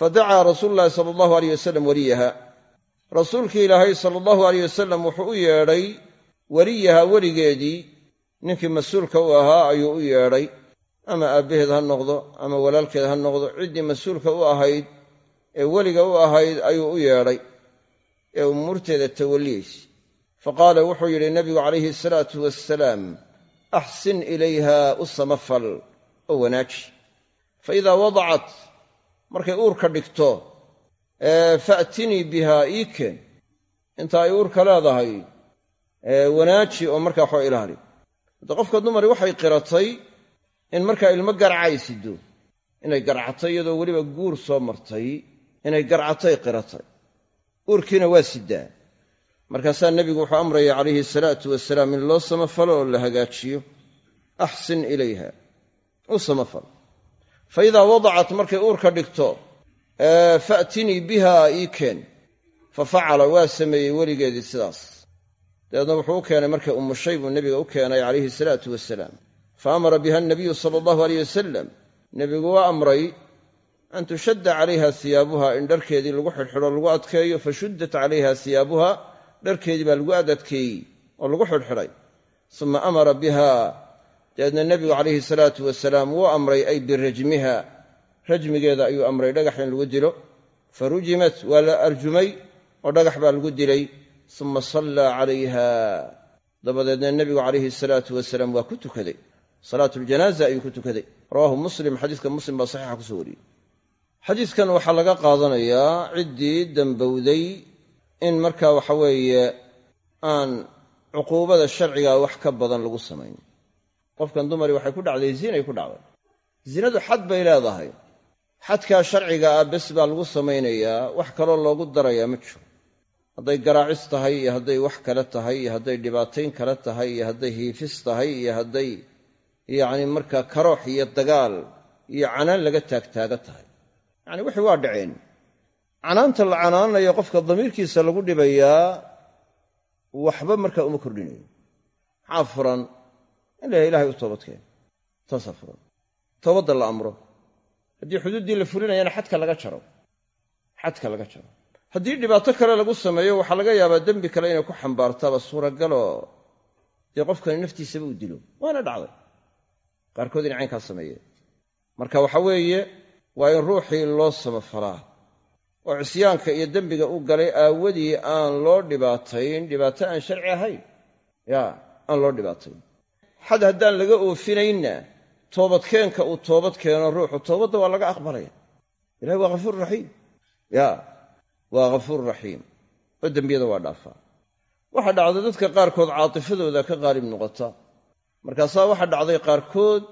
fadacaa rasuulu llaahi sala allahu aleyh wasalam weliyaha rasuulkii ilaahay sala allahu aleyh wasalam wuxuu u yeedhay weliyaha weligeedii. Ninkii mas'uulka u ahaa ayuu u yeedhay. Ama aabbaheed ha noqdo ama walaalkeed ha noqdo ciddii mas'uulka u ahayd ee weliga u ahayd ayuu u yeedhay. Ee umuurteeda tawalliyeysa fa qaala wuxuu yidhi nebigu calayhi asalaatu wassalaam axsin ilayha u samafal oo wanaaji. Fa idaa wadacat markay uurka dhigto fa'tinii bihaa ii keen inta ay uurka leedahay wanaaji oo markaa waxoo ilaali. Hadda qofka dumari waxay qiratay in markaa ilmo garacay sido inay garcatay iyadoo weliba guur soo martay inay garcatay qiratay. Uurkiina waa sidaa. Markaasaa nebigu wuxuu amraya calayhi salaatu wasalaam in loo samafalo oo la hagaajiyo. Axsin ilayha. U samafal fa idaa wadacat markay uurka dhigto fa'tinii biha ii keen. Fa facala waa sameeyey weligeedii sidaas. Dabeedna wuxuu u keenay markay umushay buu nebiga u keenay calayhi salaatu wasalaam fa amara biha anabiyu sala allahu aleyh wasalam nebigu waa amray an tushadda calayha hiyaabuha in dharkeedii lagu xidhxidho lagu adkeeyo fa shuddat calayha hiyaabuha dharkeedii baa lagu adadkeeyey oo lagu xidhxidhay dabeedna nebigu calayhi salaatu wasalaam wuu amray ay birajmiha. Rajmigeeda ayuu amray dhagax in lagu dilo. Fa rujimat waa la arjumay oo dhagax baa lagu dilay. Suma sallaa calayha. Dabadeedna nebigu calayhi salaatu wasalaam waa ku tukaday. Salaatu ljanaaza ayuu ku tukaday. Rawaahu muslim xadiiska muslim baa saxiixa ku soo wariyey. Xadiidkan waxaa laga qaadanayaa ciddii dambowday in markaa waxa aan cuquubada sharcigaa wax ka badan lagu samayn qofkan dumari waxay ku dhacday zinay ku dhacday. Zinadu xad bay leedahay. Xadkaa sharciga ah bes baa lagu samaynayaa wax kaloo loogu darayaa ma jiro. Hadday garaacis tahay iyo hadday wax kale tahay iyo hadday dhibaatayn kale tahay iyo hadday hiifis tahay iyo hadday yacni markaa karoox iyo dagaal iyo canaan laga taagtaaga tahay. Yacni wixii waa dhaceen. Canaanta la canaananayo qofka damiirkiisa lagu dhibayaa waxba markaa uma kordhinayo. Maxaa furan in la ilahay u toobadkeen taasaa furan. Toobadda la amro. Haddii xuduuddii la fulinayana xadka laga jaro. Xadka laga jaro. Haddii dhibaato kale lagu sameeyo waxaa laga yaabaa dembi kale inay ku xambaartaaba suuragaloo dee qofkani naftiisaba u dilo. Waana dhacday. Qaarkood inay caynkaa sameeyeen marka waxa weeye waa in ruuxii loo samafalaa. Oo cisyaanka iyo dembiga u galay aawadii aan loo dhibaatayn dhibaato aan sharci ahayn. Ya aan loo dhibaatayn xad haddaan laga oofinaynna toobadkeenka uu toobad keeno ruuxu toobadda waa laga aqbalaya. Ilahi waa hafuur raxiim. Ya waa ghafuur raxiim. Oo dembiyada waa dhaafaa waxaa dhacday dadka qaarkood caatifadooda ka qaalib noqota. Markaasaa waxaa dhacday qaarkood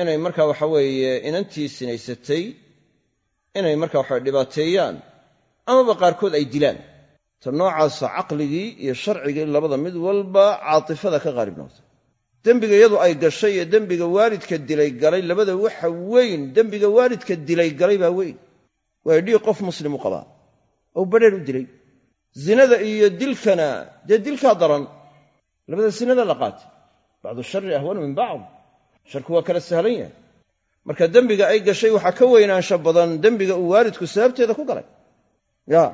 inay markaa waxa weeye inantii sinaysatay inay markaa waxa dhibaateeyaan amaba qaarkood ay dilaan. Ta noocaasa caqligii iyo sharcigii labada mid walba caatifada ka qaalib noqotay dembiga iyadu ay gashay iyo dembiga waalidka dilay galay labada waxa weyn dembiga waalidka dilay galay baa weyn. Waayo dhiig qof muslim u qabaa oo badheer u dilay. Zinada iyo dilkana dee dilkaa daran labada sinada la qaatay. Bacdu shari ahwanu min bacd. Sharku waa kala sahlan yahay. Marka dembiga ay gashay waxaa ka weynaansha badan dembiga uu waalidku sababteeda ku galay. Ya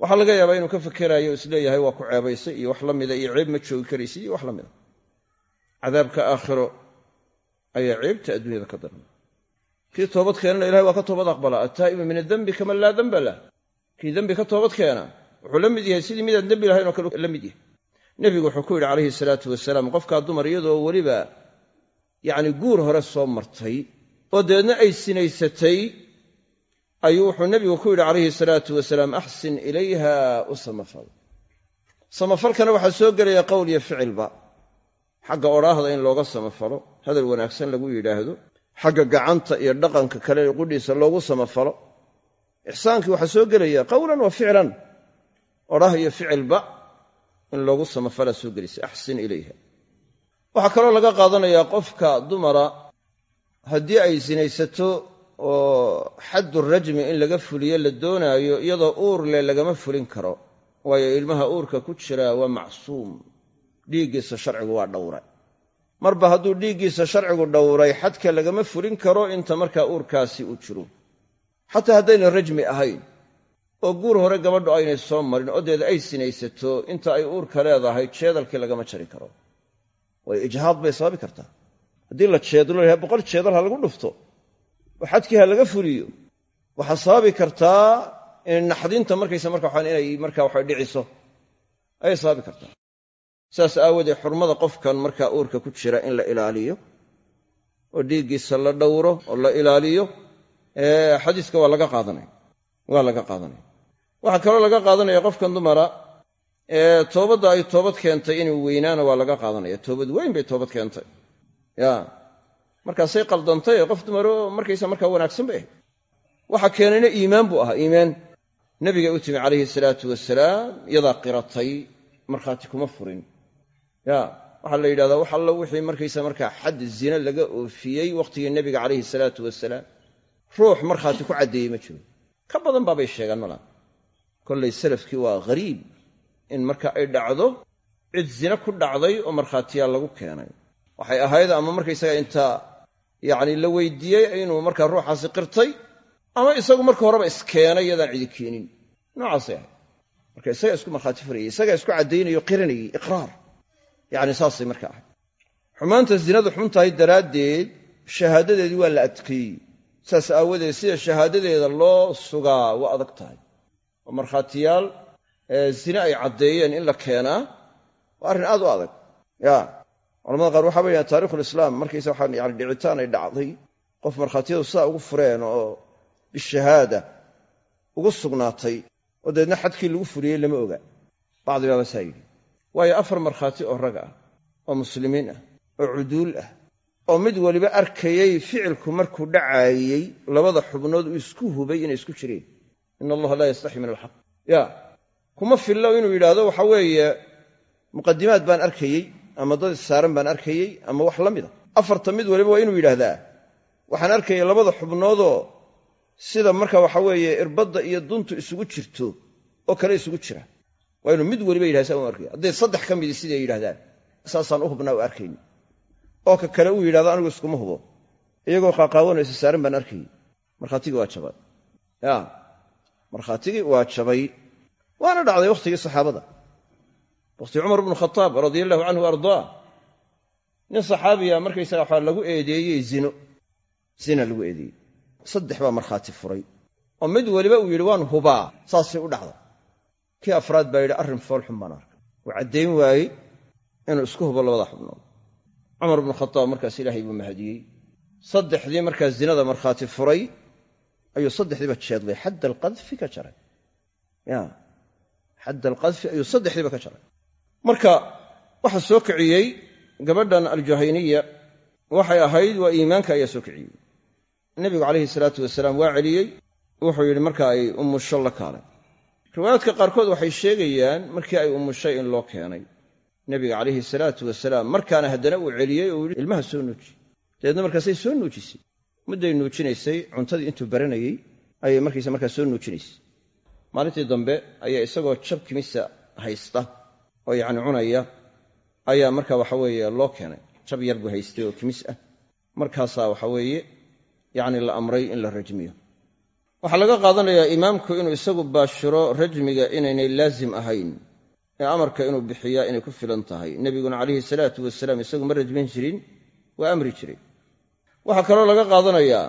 waxaa laga yaabaa inuu ka fekeraayo is leeyahay waa ku ceebaysay iyo wax la mida iyo ceeb ma joogi karaysid iyo wax la mida cadaabka aakhiro ayaa ceebta adduunyada ka daran. Kii toobad keenana ilahay waa ka toobad aqbalaa attaa'ibu min adembi kaman laa demba lah. Kii dembi ka toobad keena wuxuu la mid yahay sidii midaan dembi lahayn oo kale la mid yahay. Nebigu wuxuu ku yidhi calayhi salaatu wasalaam qofkaa dumar iyadoo weliba yacni guur hore soo martay oo dabeedna ay sinaysatay ayuu wuxuu nebigu ku yidhi calayhi salaatu wasalaam axsin ilayha u samafal. Samafalkana waxaa soo gelaya qowl iyo ficilba xagga odhaahda in looga samafalo hadal wanaagsan lagu yidhaahdo xagga gacanta iyo dhaqanka kale ee qudhiisa loogu samafalo. Ixsaankii waxaa soo gelaya qowlan wa ficlan. Odhah iyo ficilba in loogu samafalaa soo gelaysa axsin ilayha. Waxaa kaloo laga qaadanayaa qofka dumara haddii ay sinaysato oo xaddu rajmi in laga fuliyo la doonaayo iyadoo uur leh lagama fulin karo waayo ilmaha uurka ku jiraa waa macsuum dhiiggiisa sharcigu waa dhowra marba hadduu dhiiggiisa sharcigu dhowray xadka lagama fulin karo inta markaa uurkaasi uu jiro. Xataa haddayna rajmi ahayn oo guur hore gabadhu aynay soo marin oddeeda ay sinaysato inta ay uurka leedahay jeedalkii lagama jari karo. Waayo ijhaad bay sababi kartaa. Haddii la jeedlo layahay boqol jeedal ha lagu dhufto oo xadkii ha laga fuliyo waxaa sababi kartaa in naxdinta markaysa marka waxaan inay markaa waxa dhiciso ayay sababi kartaa saas aawoodee xurmada qofkan markaa uurka ku jira in la ilaaliyo oo dhiiggiisa la dhowro oo la ilaaliyo xadiiska waa laga qaadanaya waa laga qaadanaya waxaa kaloo laga qaadanaya qofkan dumara ee toobadda ay toobad keentay inuu weynaana waa laga qaadanaya. Toobad weyn bay toobad keentay. Ya. Markaasay qaldantay qof dumaro markaysa markaa wanaagsan bay ahayd. Waxa keenayna iimaan buu ahaa iimaan. Nebigay u timi calayhi salaatu wasalaam iyadaa qiratay markhaati kuma furin ya waxaa la yidhahdaa wax allo wixii markaysa markaa xad zina laga oofiyey wakhtigii nebiga calayhi salaatu wasalaam ruux markhaati ku caddeeyey ma jiro. Ka badan baabay sheegaan malaa kollay salafkii waa ghariib in marka ay dhacdo cid zina ku dhacday oo markhaatiyaal lagu keenay. Waxay ahayd ama markaysaga inta yacni la weydiiyey inuu markaa ruuxaasi qirtay ama isagu marka horeba iskeenay iyadaan cidi keenin. Noocaasay ahayd. Marka isagaa isku markhaati furayay isagaa isku caddaynayo qiranayay iqraar yacni saasay marka ahayd xumaanta zinadu xun tahay daraaddeed shahaadadeedii waa la adkeeyey saas aawadeed sida shahaadadeeda loo sugaa waa adag tahay. Oo markhaatiyaal zine ay caddeeyeen in la keenaa waa arrin aad u adag. Ya culamada qaar waxaa bayahan taarikhulislaam markaysa waxaa yani dhicitaan ay dhacday qof markhaatiyadu sidaa ugu fureen oo bishahaada ugu sugnaatay oo deedna xadkii lagu fuliyey lama oga. Bacdi baaba saa yidhi waayo afar markhaati oo rag ah oo muslimiin ah oo cuduul ah oo mid weliba arkayey ficilku markuu dhacaayey labada xubnood uu isku hubay inay isku jireen. Ina allaha laa yastaxi min alxaq. Ya kuma fillo inuu yidhaahdo waxa weeye muqadimaad baan arkayey ama dad issaaran baan arkayey ama wax la mida afarta mid waliba waa inuu yidhaahdaa. Waxaan arkayay labada xubnoodoo sida marka waxa weeye irbadda iyo duntu isugu jirto oo kale isugu jira waa mid weliba yidhahda saa u arkaya hadday saddex ka midi siday yidhahdaan saasaan u hubnaa u arkayni oo ka kale uu yidhahdo anigu iskuma hubo. Iyagoo qaaqaawanoo isa saaran baan arkayey markhaatigii waa jabay ya markhaatigii waa jabay. Waana dhacday wakhtigii saxaabada. Wakhti cumar bnu khataab radia allahu canhu ardaa nin saxaabiya markaysaga waxaa lagu eedeeyey zino. Zina lagu eedeeyey. Saddex baa markhaati furay. Oo mid weliba uu yidhi waan hubaa. Saasay u dhacda kii afraad baa yidhi arrin foolxun baan arkay. Uu caddayn waayey inuu isku hubo labada xubnood. Cumar bnu khataab markaas ilaahay buu mahadiyey. Saddexdii markaa zinada markhaati furay ayuu saddexdiiba jeedlay xadda alqadfi ka jaray. Ya xadda alqadfi ayuu saddexdiiba ka jaray. Marka waxa soo kiciyey gabadhan aljahayniya waxay ahayd waa iimaanka ayaa soo kiciyey. Nebigu calayhi salaatu wasalaam waa celiyey wuxuu yidhi marka ay umusho la kaalay riwaayaadka qaarkood waxay sheegayaan markii ay umushay in loo keenay nebiga calayhi salaatu wasalaam markaana haddana uu celiyey oo yidhi ilmaha soo nuuji dabeedna markaasay soo nuujisay. Mudday nuujinaysay cuntadii intuu baranayey ayay markaysa markaa soo nuujinaysay. Maalintii dambe ayaa isagoo jab kimisa haysta oo yacni cunaya ayaa marka waxa weeye loo keenay. Jab yar buu haystay oo kimis ah. Markaasaa waxa weeye yacni la amray in la rajmiyo waxaa laga qaadanayaa imaamku inuu isagu baashiro rajmiga inaynay laazim ahayn ee amarka inuu bixiyaa inay ku filan tahay. Nebiguna calayhi salaatu wasalaam isagu ma rajmin jirin waa amri jiray. Waxaa kaloo laga qaadanayaa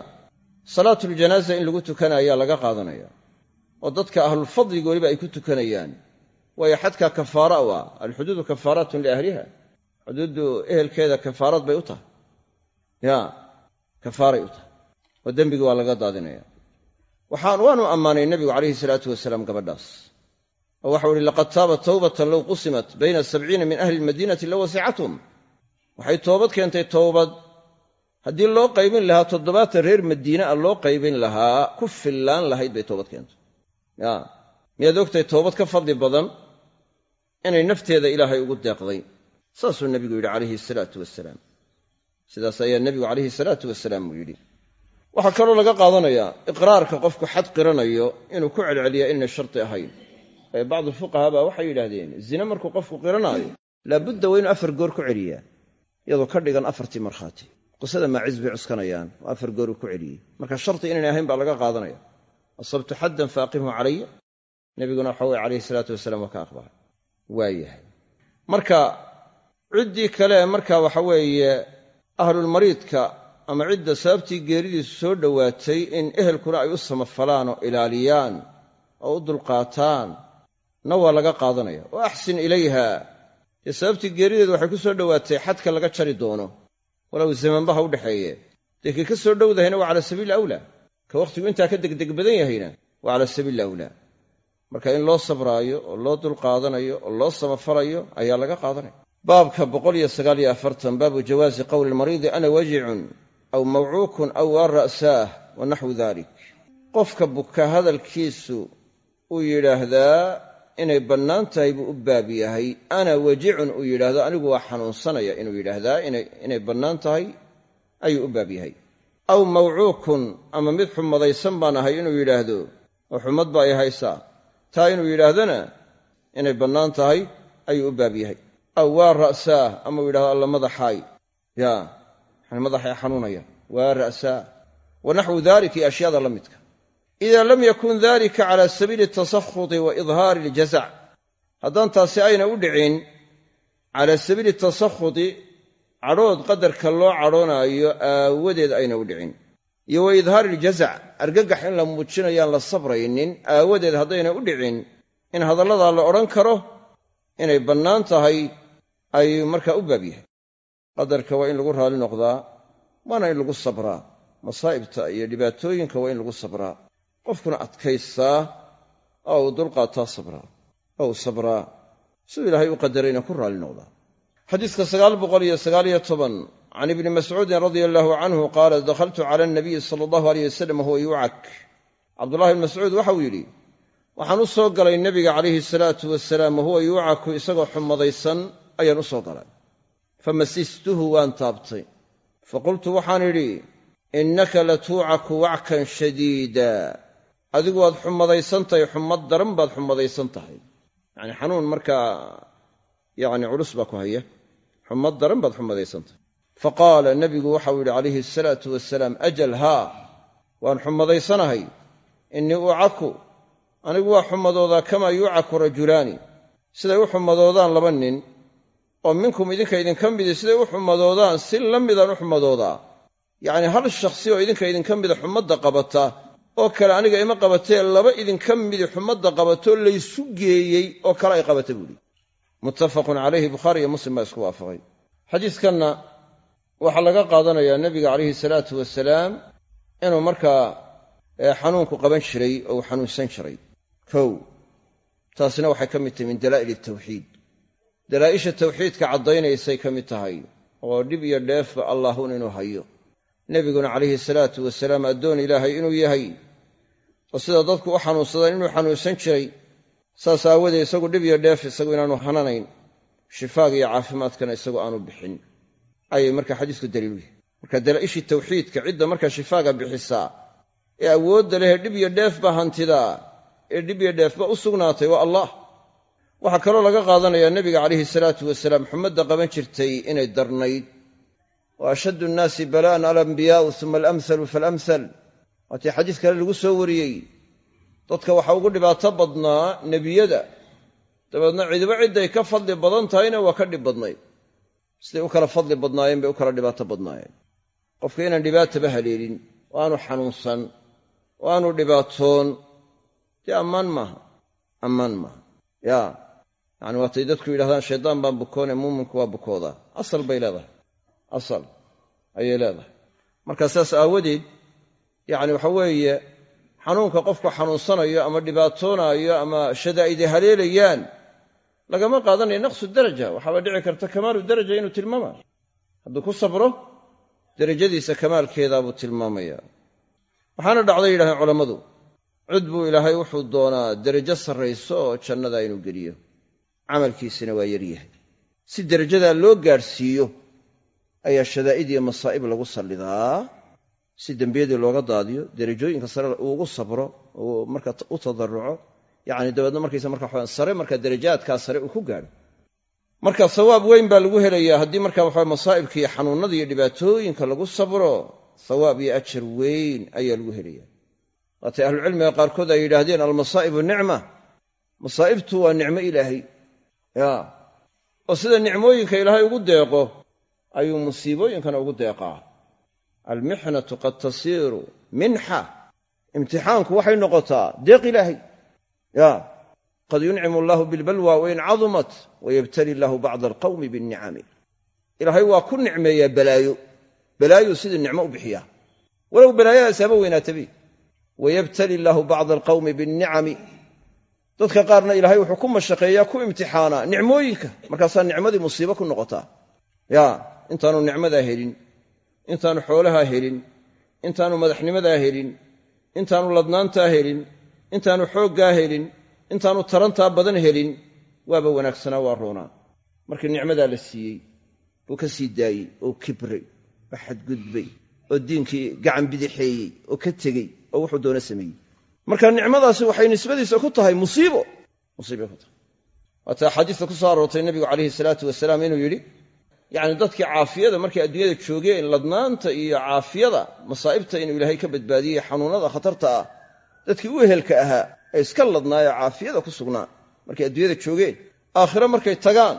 salaatuljanaaza in lagu tukana ayaa laga qaadanaya oo dadka ahlulfadliga weliba ay ku tukanayaan. Waayo xadkaa kafaara u ah alxuduudu kafaaraatun liahliha xuduuddu ehelkeeda kafaarad bay u tahay. Ya kafaaray u tahay. Oo dembigi waa laga daadinaya waxaan waanu ammaanay nebigu calayhi salaatu wasalaam gabadhaas. Oo waxau ihi laqad taabat towbatan low qusimat bayna sabciina min ahli lmadiinati la wasicathum waxay toobad keentay towbad haddii loo qaybin lahaa toddobaatan reer madiine a loo qaybin lahaa ku fillaan lahayd bay toobad keentay. Ya miyaad ogtahay toobad ka fadli badan inay nafteeda ilaahay ugu deeqday? Saasuu nebigu yidhi calayhi salaatu wasalaam. Sidaas ayaa nebigu calayhi salaatu wasalaam uu yidhi waxaa kaloo laga qaadanayaa iqraarka qofku xad qiranayo inuu ku celceliyaa inay sharti ahayn. Ee bacdu waxay yidhaahdeen zine markuu qofku qiranaayo laabudda waa inuu afar goor ku celiyaa iyadoo ka dhigan afartii markhaati. Qisada maaciz bay cuskanayaan oo afar gooruu ku celiyey marka sharti inaynay ahayn baa laga qaadanaya. Asabtu xaddan faaqimhu calaya nebiguna waxa weye calayhi salaatu wasalaam waa ka aqbalay waayahay marka ciddii kale marka waxa weeye ahlulmariidka ama cidda sababtii geeridiisu soo dhowaatay in ehelkuna ay u samafalaan oo ilaaliyaan oo u dulqaataan na waa laga qaadanaya. Oo axsin ilayha. Dee sababtii geerideedu waxay ku soo dhowaatay xadka laga jari doono. Walow zamanbaha u dhexeeye dee kii ka soo dhowdahayna waa cala sabiili awlaa ka wakhtigu intaa ka degdeg badan yahayna waa cala sabiili awlaa marka in loo sabraayo oo loo dulqaadanayo oo loo samafalayo ayaa laga qaadanaya. Baabka baabu jawaazi qowli lmariidi ana wajicun aw mawcuukun aw waa ra'saah wa naxwu dalik. Qofka buka hadalkiisu uu yidhaahdaa inay bannaan tahay buu u baab yahay. Ana wajicun uu yidhaahdo anigu waa xanuunsanaya inuu yidhaahdaa inay bannaan tahay ayuu u baab yahay. Aw mawcuukun ama mid xumadaysan baan ahay inuu yidhaahdo oo xumad ba ay haysaa. Taa inuu yidhaahdona inay bannaan tahay ayuu u baab yahay. Aw waa ra'saah ama uu yidhahdo alla madaxaay ya yani madaxay xanuunaya waa ra'saah wa naxwu dalik iyo ashyaada la midka. Ida lam yakun dalika cala sabiili tasakhuti wa idhaari iljazac haddaan taasi ayna u dhicin cala sabiili tasakhuti cadhood qadarka loo cadhoonaayo aawadeed ayna u dhicin. Iyo wa idhaari iljazac argagax in la muujinayaan la sabraynin aawadeed haddayna u dhicin in hadalladaa la odhan karo inay bannaan tahay ayuu markaa u baab yahay qadarka waa in lagu raalli noqdaa waana in lagu sabraa. Masaa'ibta iyo dhibaatooyinka waa in lagu sabraa. Qofkuna adkaystaa oo uu dulqaataa sabraa oo uu sabraa. Siduu ilaahay u qadarayna ku raalli noqdaa. Xadiiska sagaal boqol iyo sagaaliyo toban can ibni mascuudin radia allaahu canhu qaala dakhaltu cala anabiyi sala allahu aleyh wasalam wahuwa yucak cabdullahi bn mascuud waxau yidhi waxaan u soo galay nebiga calayhi salaatu wasalaam wahuwa yuucaku isagoo xumadaysan ayaan u soo galay famasistuhu waan taabtay. Faqultu waxaan idhi innaka latuucaku wackan shadiida. Adigu waad xumadaysan tahay xumad daran baad xumadaysan tahay. Yacni xanuun markaa yacni culus baa ku haya. Xumad daran baad xumadaysan tahay. Fa qaala nebigu waxau yidhi calayhi asalaatu wasalaam ajal haa waan xumadaysanahay innii ucaku anigu waa xumadoodaa kamaa yuucaku rajulaani. Siday u xumadoodaan laba nin oo minkum idinka idinka midi siday u xumadoodaan si la midaan u xumadoodaa yacni hal shakhsi oo idinka idinka mida xumadda qabata oo kale aniga ima qabatee laba idinka midi xumadda qabatoo laysu geeyey oo kale ay qabata buuhi muttafaqun calayhi bukhaari iyo muslim baa isku waafaqay. Xadiiskanna waxaa laga qaadanayaa nebiga calayhi salaatu wasalaam inuu markaa xanuunku qaban jiray oo uu xanuunsan jiray. Kow taasina waxay ka mid tahay min dalaa'il tawxiid dalaa'isha tawxiidka caddaynaysay ka mid tahay oo dhib iyo dheefba allahun inuu hayo. Nebiguna calayhi salaatu wasalaam addoon ilaahay inuu yahay oo sida dadku u xanuunsadaan inuu xanuunsan jiray saas aawadee isagu dhib iyo dheef isagu inaanu hananayn shifaaga iyo caafimaadkana isagu aanu bixin. Ayay marka xadiisku daliilu yahay. Marka dalaa'ishii tawxiidka cidda marka shifaaga bixisaa ee awoodda lehee dhib iyo dheefba hantidaa ee dhib iyo dheefba u sugnaatay waa allah waxaa kaloo laga qaadanayaa nebiga calayhi salaatu wasalaam xumadda qaban jirtay inay darnayd. Wa ashaddu nnaasi bala'an alambiyaa'u suma alamhalu faalamhal waatii xadiis kale lagu soo wariyey dadka waxaa ugu dhibaato badnaa nebiyada. Dabeedna cidiba cidday ka fadli badan tahayna waa ka dhib badnayd siday u kala fadli badnaayeen bay u kala dhibaato badnaayeen. Qofka inaan dhibaataba haleelin oo aanu xanuunsan oo aanu dhibaatoon. Dee ammaan maaha? Ammaan maaha. Ya yacni waatay dadku yidhahdaan shaydaan baan bukoone muuminku waa bukoodaa. Asal bay leedahay. Asal ayay leedahay. Marka saas aawadeed yacni waxa weeye xanuunka qofku xanuunsanayo ama dhibaatoonaayo ama shadaa'idi haleelayaan lagama qaadanayo naqsu daraja. Waxaaba dhici karta kamaalu daraja inuu tilmaamayo hadduu ku sabro derajadiisa kamaalkeedaa buu tilmaamayaa. Waxaana dhacday yidhahdeen culammadu cid buu ilaahay wuxuu doonaa derajo sarrayso oo jannadaa inuu geliyo camalkiisina waa yaryahay si derajadaa loo gaadhsiiyo ayaa shadaa'id iyo masaa'ib lagu sallidaa si dembiyadii looga daadiyo derajooyinka sare uugu sabro uu marka u tadarruco yacni dabeedna markaysa marka waxaan sare marka derajaadkaa sare uu ku gaadho. Marka sawaab weyn baa lagu helayaa haddii marka waxa masaa'ibka iyo xanuunnada iyo dhibaatooyinka lagu sabro sawaab iyo ajar weyn ayaa lagu helaya waatay ahlucilmiga qaarkood ay yidhaahdeen almasaa'ibu nicma. Masaa'ibtu waa nicmo ilaahay ya. Oo sida nicmooyinka ilaahay ugu deeqo ayuu musiibooyinkana ugu deeqaa. Almixnatu qad tasiiru minxa imtixaanku waxay noqotaa deeq ilaahay. Ya. Qad yuncimu allahu bilbalwa wain cadumat wayabtali illaahu bacda alqawmi binnicami ilaahay waa ku nicmeeyaa balaayo. Balaayu sidii nicmo u bixiyaa walow balaayadaasi haba weynaatabi. Wayabtali illaahu bacda alqawmi binnicami dadka qaarna ilaahay wuxuu ku mashaqeeyaa ku imtixaanaa. Nicmooyinka. Markaasaa nicmadii musiibo ku noqotaa. Ya intaanu nicmadaa helin. Intaanu xoolahaa helin. Intaanu madaxnimadaa helin. Intaanu ladnaantaa helin. Intaanu xooggaa helin. Intaanu tarantaa badan helin. Waaba wanaagsanaa waa roonaa. Markii nicmadaa la siiyey buu ka sii daayey oo kibray oo xadgudbay oo diinkii gacan bidixeeyey oo ka tegey oo wuxuu doona sameeyey marka nicmadaasi waxay nisbadiisa ku tahay musiibo. Musiibay ku tahay. Waata axaadiista ku soo aroortay nebigu calayhi salaatu wasalaam inuu yidhi yacni dadkii caafiyada markay adduunyada joogeen ladnaanta iyo caafiyada masaa'ibta inuu ilaahay ka badbaadiyey xanuunnada khatarta ah dadkii u ehelka ahaa ee iska ladnaayoo caafiyada ku sugnaa. Markay adduunyada joogeen aakhire markay tagaan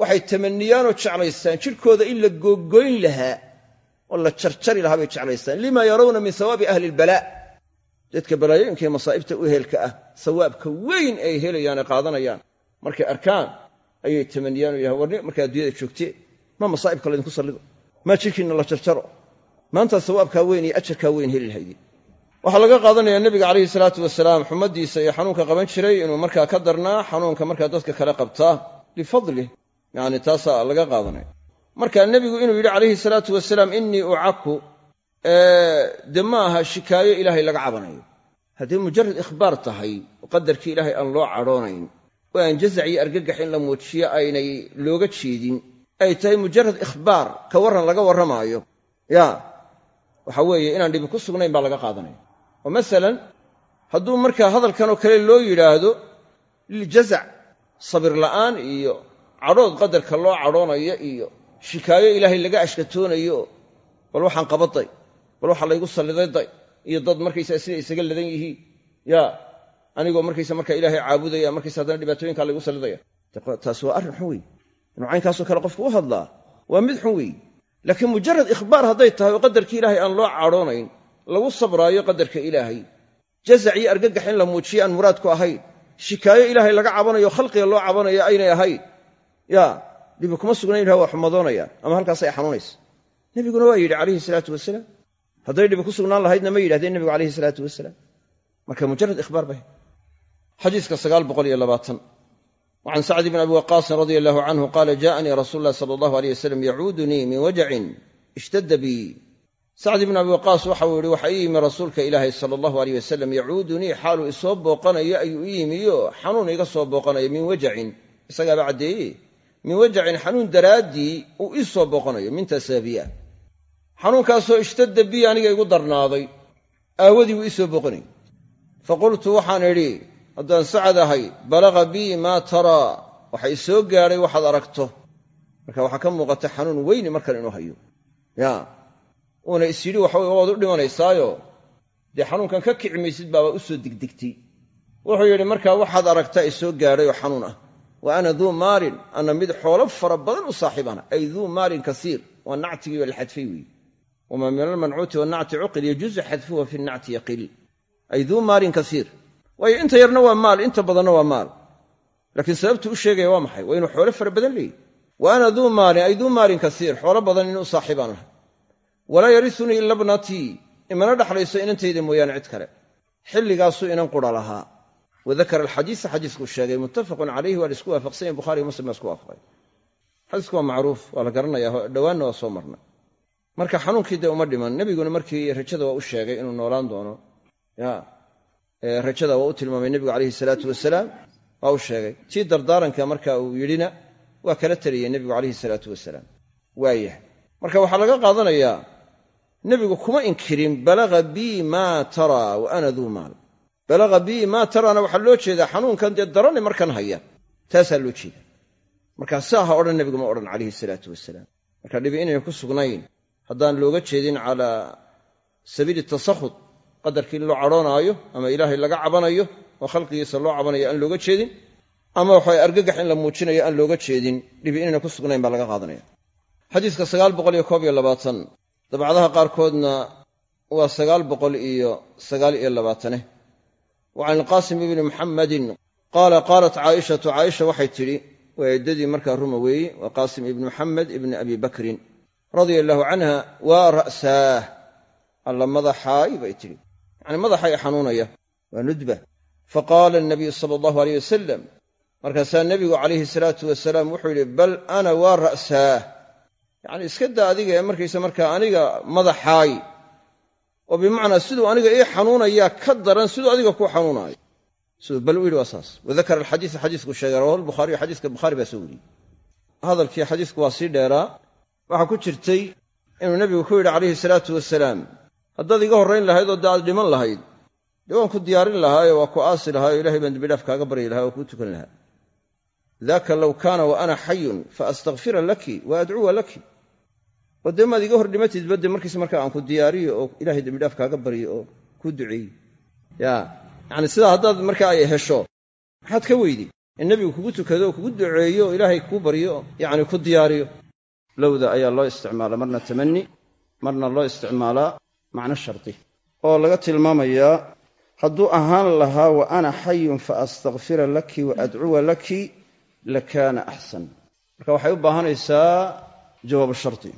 waxay tamaniyaanoo jeclaystaan jidhkooda in la googoyn lahaa oo la jarjari lahaa bay jeclaystaan. Lima yarawna min sawaabi ahli ilbalaa dadka balaayooyinka masaa'ibta u ehelka ah sawaabka weyn ay helayaan ee qaadanayaan. Markay arkaan ayay tamaniyaan oo yidhahan warni markay adduunyada joogteen ma masaa'ibka laydinku sallido maa jidhkiinna la jarjaro? Maantaa sawaabkaa weyn iyo ajarkaa weyn heli lahaydeen waxaa laga qaadanayaa nebiga calayhi salaatu wasalaam xumaddiisa iyo xanuunka qaban jiray inuu markaa ka darnaa xanuunka markaa dadka kale qabtaa lifadlih yacni taasaa laga qaadanaya. Marka nebigu inuu yidhi calayhi salaatu wasalaam innii ucaku dee ma aha shikaayo ilaahay laga cabanayo. Haddii mujarad ikhbaar tahay oo qadarkii ilaahay aan loo cadhoonayn oo aan jazac iyo argagax in la muujiyo aynay looga jeedin ay tahay mujarad ikhbaar ka warran laga warramaayo. Ya waxa weeye inaan dhibi ku sugnayn baa laga qaadanaya. Oo masalan hadduu markaa hadalkanoo kale loo yidhaahdo liljazac sabir la'aan iyo cadhood qadarka loo cadhoonayo iyo shikaayo ilaahay laga ashkatoonayo bal waxaan qabaday bal waxaa laygu sallidayday iyo dad markaysaa siday isaga ladan yihiin. Ya anigoo markaysa markaa ilaahay caabudaya markaysa haddana dhibaatooyinkaa laygu sallidaya. Taas waa arrin xun wey inuu kale qofku u hadlaa waa mid xun weeye laakiin mujarad ikhbaar hadday tahay oo qadarkii ilaahay aan loo cadhoonayn lagu sabraayo qadarka ilaahay. Jazac iyo argagax in la muujiyo aan muraadku ahayn. Shikaayo ilaahay laga cabanayo khalqiga loo cabanayo aynay ahayn. Ya dhibi kuma sugnayn yidhaha waa xumadoonayaan ama halkaasay xanuunaysa. Nebiguna waa yidhi calayhi salaatu wasalaam hadday dhibi ku sugnaan lahaydna ma yidhahdeen nebigu calayhi salaatu wasalaam. Marka mujarad ikhbaar bay. Xadiiska sagaal boqol iyo labaatan. Wacan sacdi bn abi waqaasin radia allahu canhu qaala jaa'anii rasuulu llahi sala allahu aleyh wasalam yacuudunii min wajacin ishtadda bii sacdi bn abi waqaas waxau yihi waxaa ii yimi rasuulka ilaahay sala allahu aleyh wasalam yacuudunii xaaluu isoo booqanayo ayuu u yimiyo xanuun iga soo booqanayo min wajacin. Isagaaba caddeeye min wajacin xanuun daraaddii uu ii booqanayo min xanuunkaasoo ishtadda bi aniga igu darnaaday. Aawadii wuu ii soo booqanayy faqultu waxaan idhi haddaan sacad ahay balaga bii maa taraa waxa i soo gaadhay waxaad aragto. Marka waxaa ka muuqata xanuun weyni markan inuu hayo. Ya uuna is yidhi waad u dhimanaysaayo dee xanuunkan ka kici maysid baaba u soo degdegtay. Wuxuu yidhi markaa waxaad aragtaa i soo gaadhay oo xanuun ah. Wa ana duu maalin ana mid xoolo fara badan u saaxiibana ay duu maalin kasiir waa nactigii baa la xadfay wamaa min almancuuti wanacti cuqil yajuusu xadfuha fi nacti yaqil ay duu maalin kasiir waayo inta yarna waa maal inta badanna waa maal laakiin sababtu u sheegaya waa maxay waa inuu xoolo fara badan leeyahy wa ana duu maalin ay duu maalin kasiir xoolo badan nin u saaxiibaan ahay walaa yarisunii ila bnatii imana dhexlayso inantayda mooyaane cid kale xilligaasuu inan qura lahaa wadakara alxadiisa xadiiskuu sheegay muttafaqun calayhi waa la isku waafaqsan yahin bukhari muslim baa isku waafaqay xadiisku waa macruuf waa la waa soo marnay marka xanuunkii dee uma dhiman. Nebiguna markii rajada waa u sheegay inuu noolaan doono rajada waa u tilmaamay nebigu calayhi salaatu wasalaam waa u sheegay. Tii dardaaranka marka uu yidhina waa kala teliyey nebigu calayhi salaatu wasalaam. Waayahay marka waxaa laga qaadanayaa nebigu kuma inkirin balaga bii maa taraa wa ana duu maal. Balaga bii maa taraana waxaa loo jeedaa xanuunkan dee darani markan haya. Taasaa loo jeeda markaa saa ha odhan nebigu ma odhan calayhi salaatu wasalaam. Marka dhibi inayna ku sugnayn haddaan looga jeedin calaa sabiili tasakhud qadarkii loo cadhoonaayo ama ilaahay laga cabanayo oo khalqigiisa loo cabanayo aan looga jeedin ama waxa argagax in la muujinayo aan looga jeedin dhibi inayna ku sugnayn baa laga qaadanaya. Xadiiska sagaal boqol iyo koob iyo labaatan dabcadaha qaarkoodna waa sagaal boqol iyo sagaal iyo labaatane. Wa can ilqaasim ibni muxammadin qaala qaalat caaishatu caaisha waxay tidhi waa eddadii markaa ruma weeye waa qaasim ibni muxamed ibni abi bakrin radia allaahu canha waa ra'saah. Alla madaxaay bay tidhi yacni madaxa i xanuunaya. Waa nudba. Faqaala anabiyu sala allahu aleyh wasalam markaasaa nebigu calayhi salaatu wasalaam wuxuu yidhi bal ana waa ra'saah. Yacni iska daa adiga ee markaysa markaa aniga madaxaay oo bimacnaa siduu aniga ii xanuunayaa ka daran siduu adiga kuu xanuunaayo. Siduu bal u yidhi waa saas. Wadakara alxadiisa xadiisku sheegay rawahu lbukhaariyu xadiiska bukhaari baa soo weriyey hadalkii xadiisku waa sii dheeraa waxaa ku jirtay inuu nebigu ku yidhi calayhi salaatu wasalaam haddaad iga horrayn lahayd oo dee aad dhiman lahayd dee waan ku diyaarin lahaayo waa ku aasi lahaayo ilahay baan dembidhaaf kaaga baryi lahaa oo kuu tukan lahaa. Daaka low kaana wa ana xayun fa astakfira laki wa adcuwa laki. Oo dee maad iga hor dhimatidba dee markiis markaa aan ku diyaariyo oo ilahay dembidhaaf kaaga baryo oo kuu duceeyo ya yacni sidaa haddaad markaa ay hesho maxaad ka weydi in nebigu kugu tukado oo kugu duceeyo oo ilaahay kuu baryo yacni ku diyaariyo lowda ayaa loo isticmaalaa marna tamani marna loo isticmaalaa macno shardi. Oo laga tilmaamayaa hadduu ahaan lahaa wa ana xayun fa astakfira laki wa adcuwa laki lakaana axsan. Marka waxay u baahanaysaa jawaabu shardi.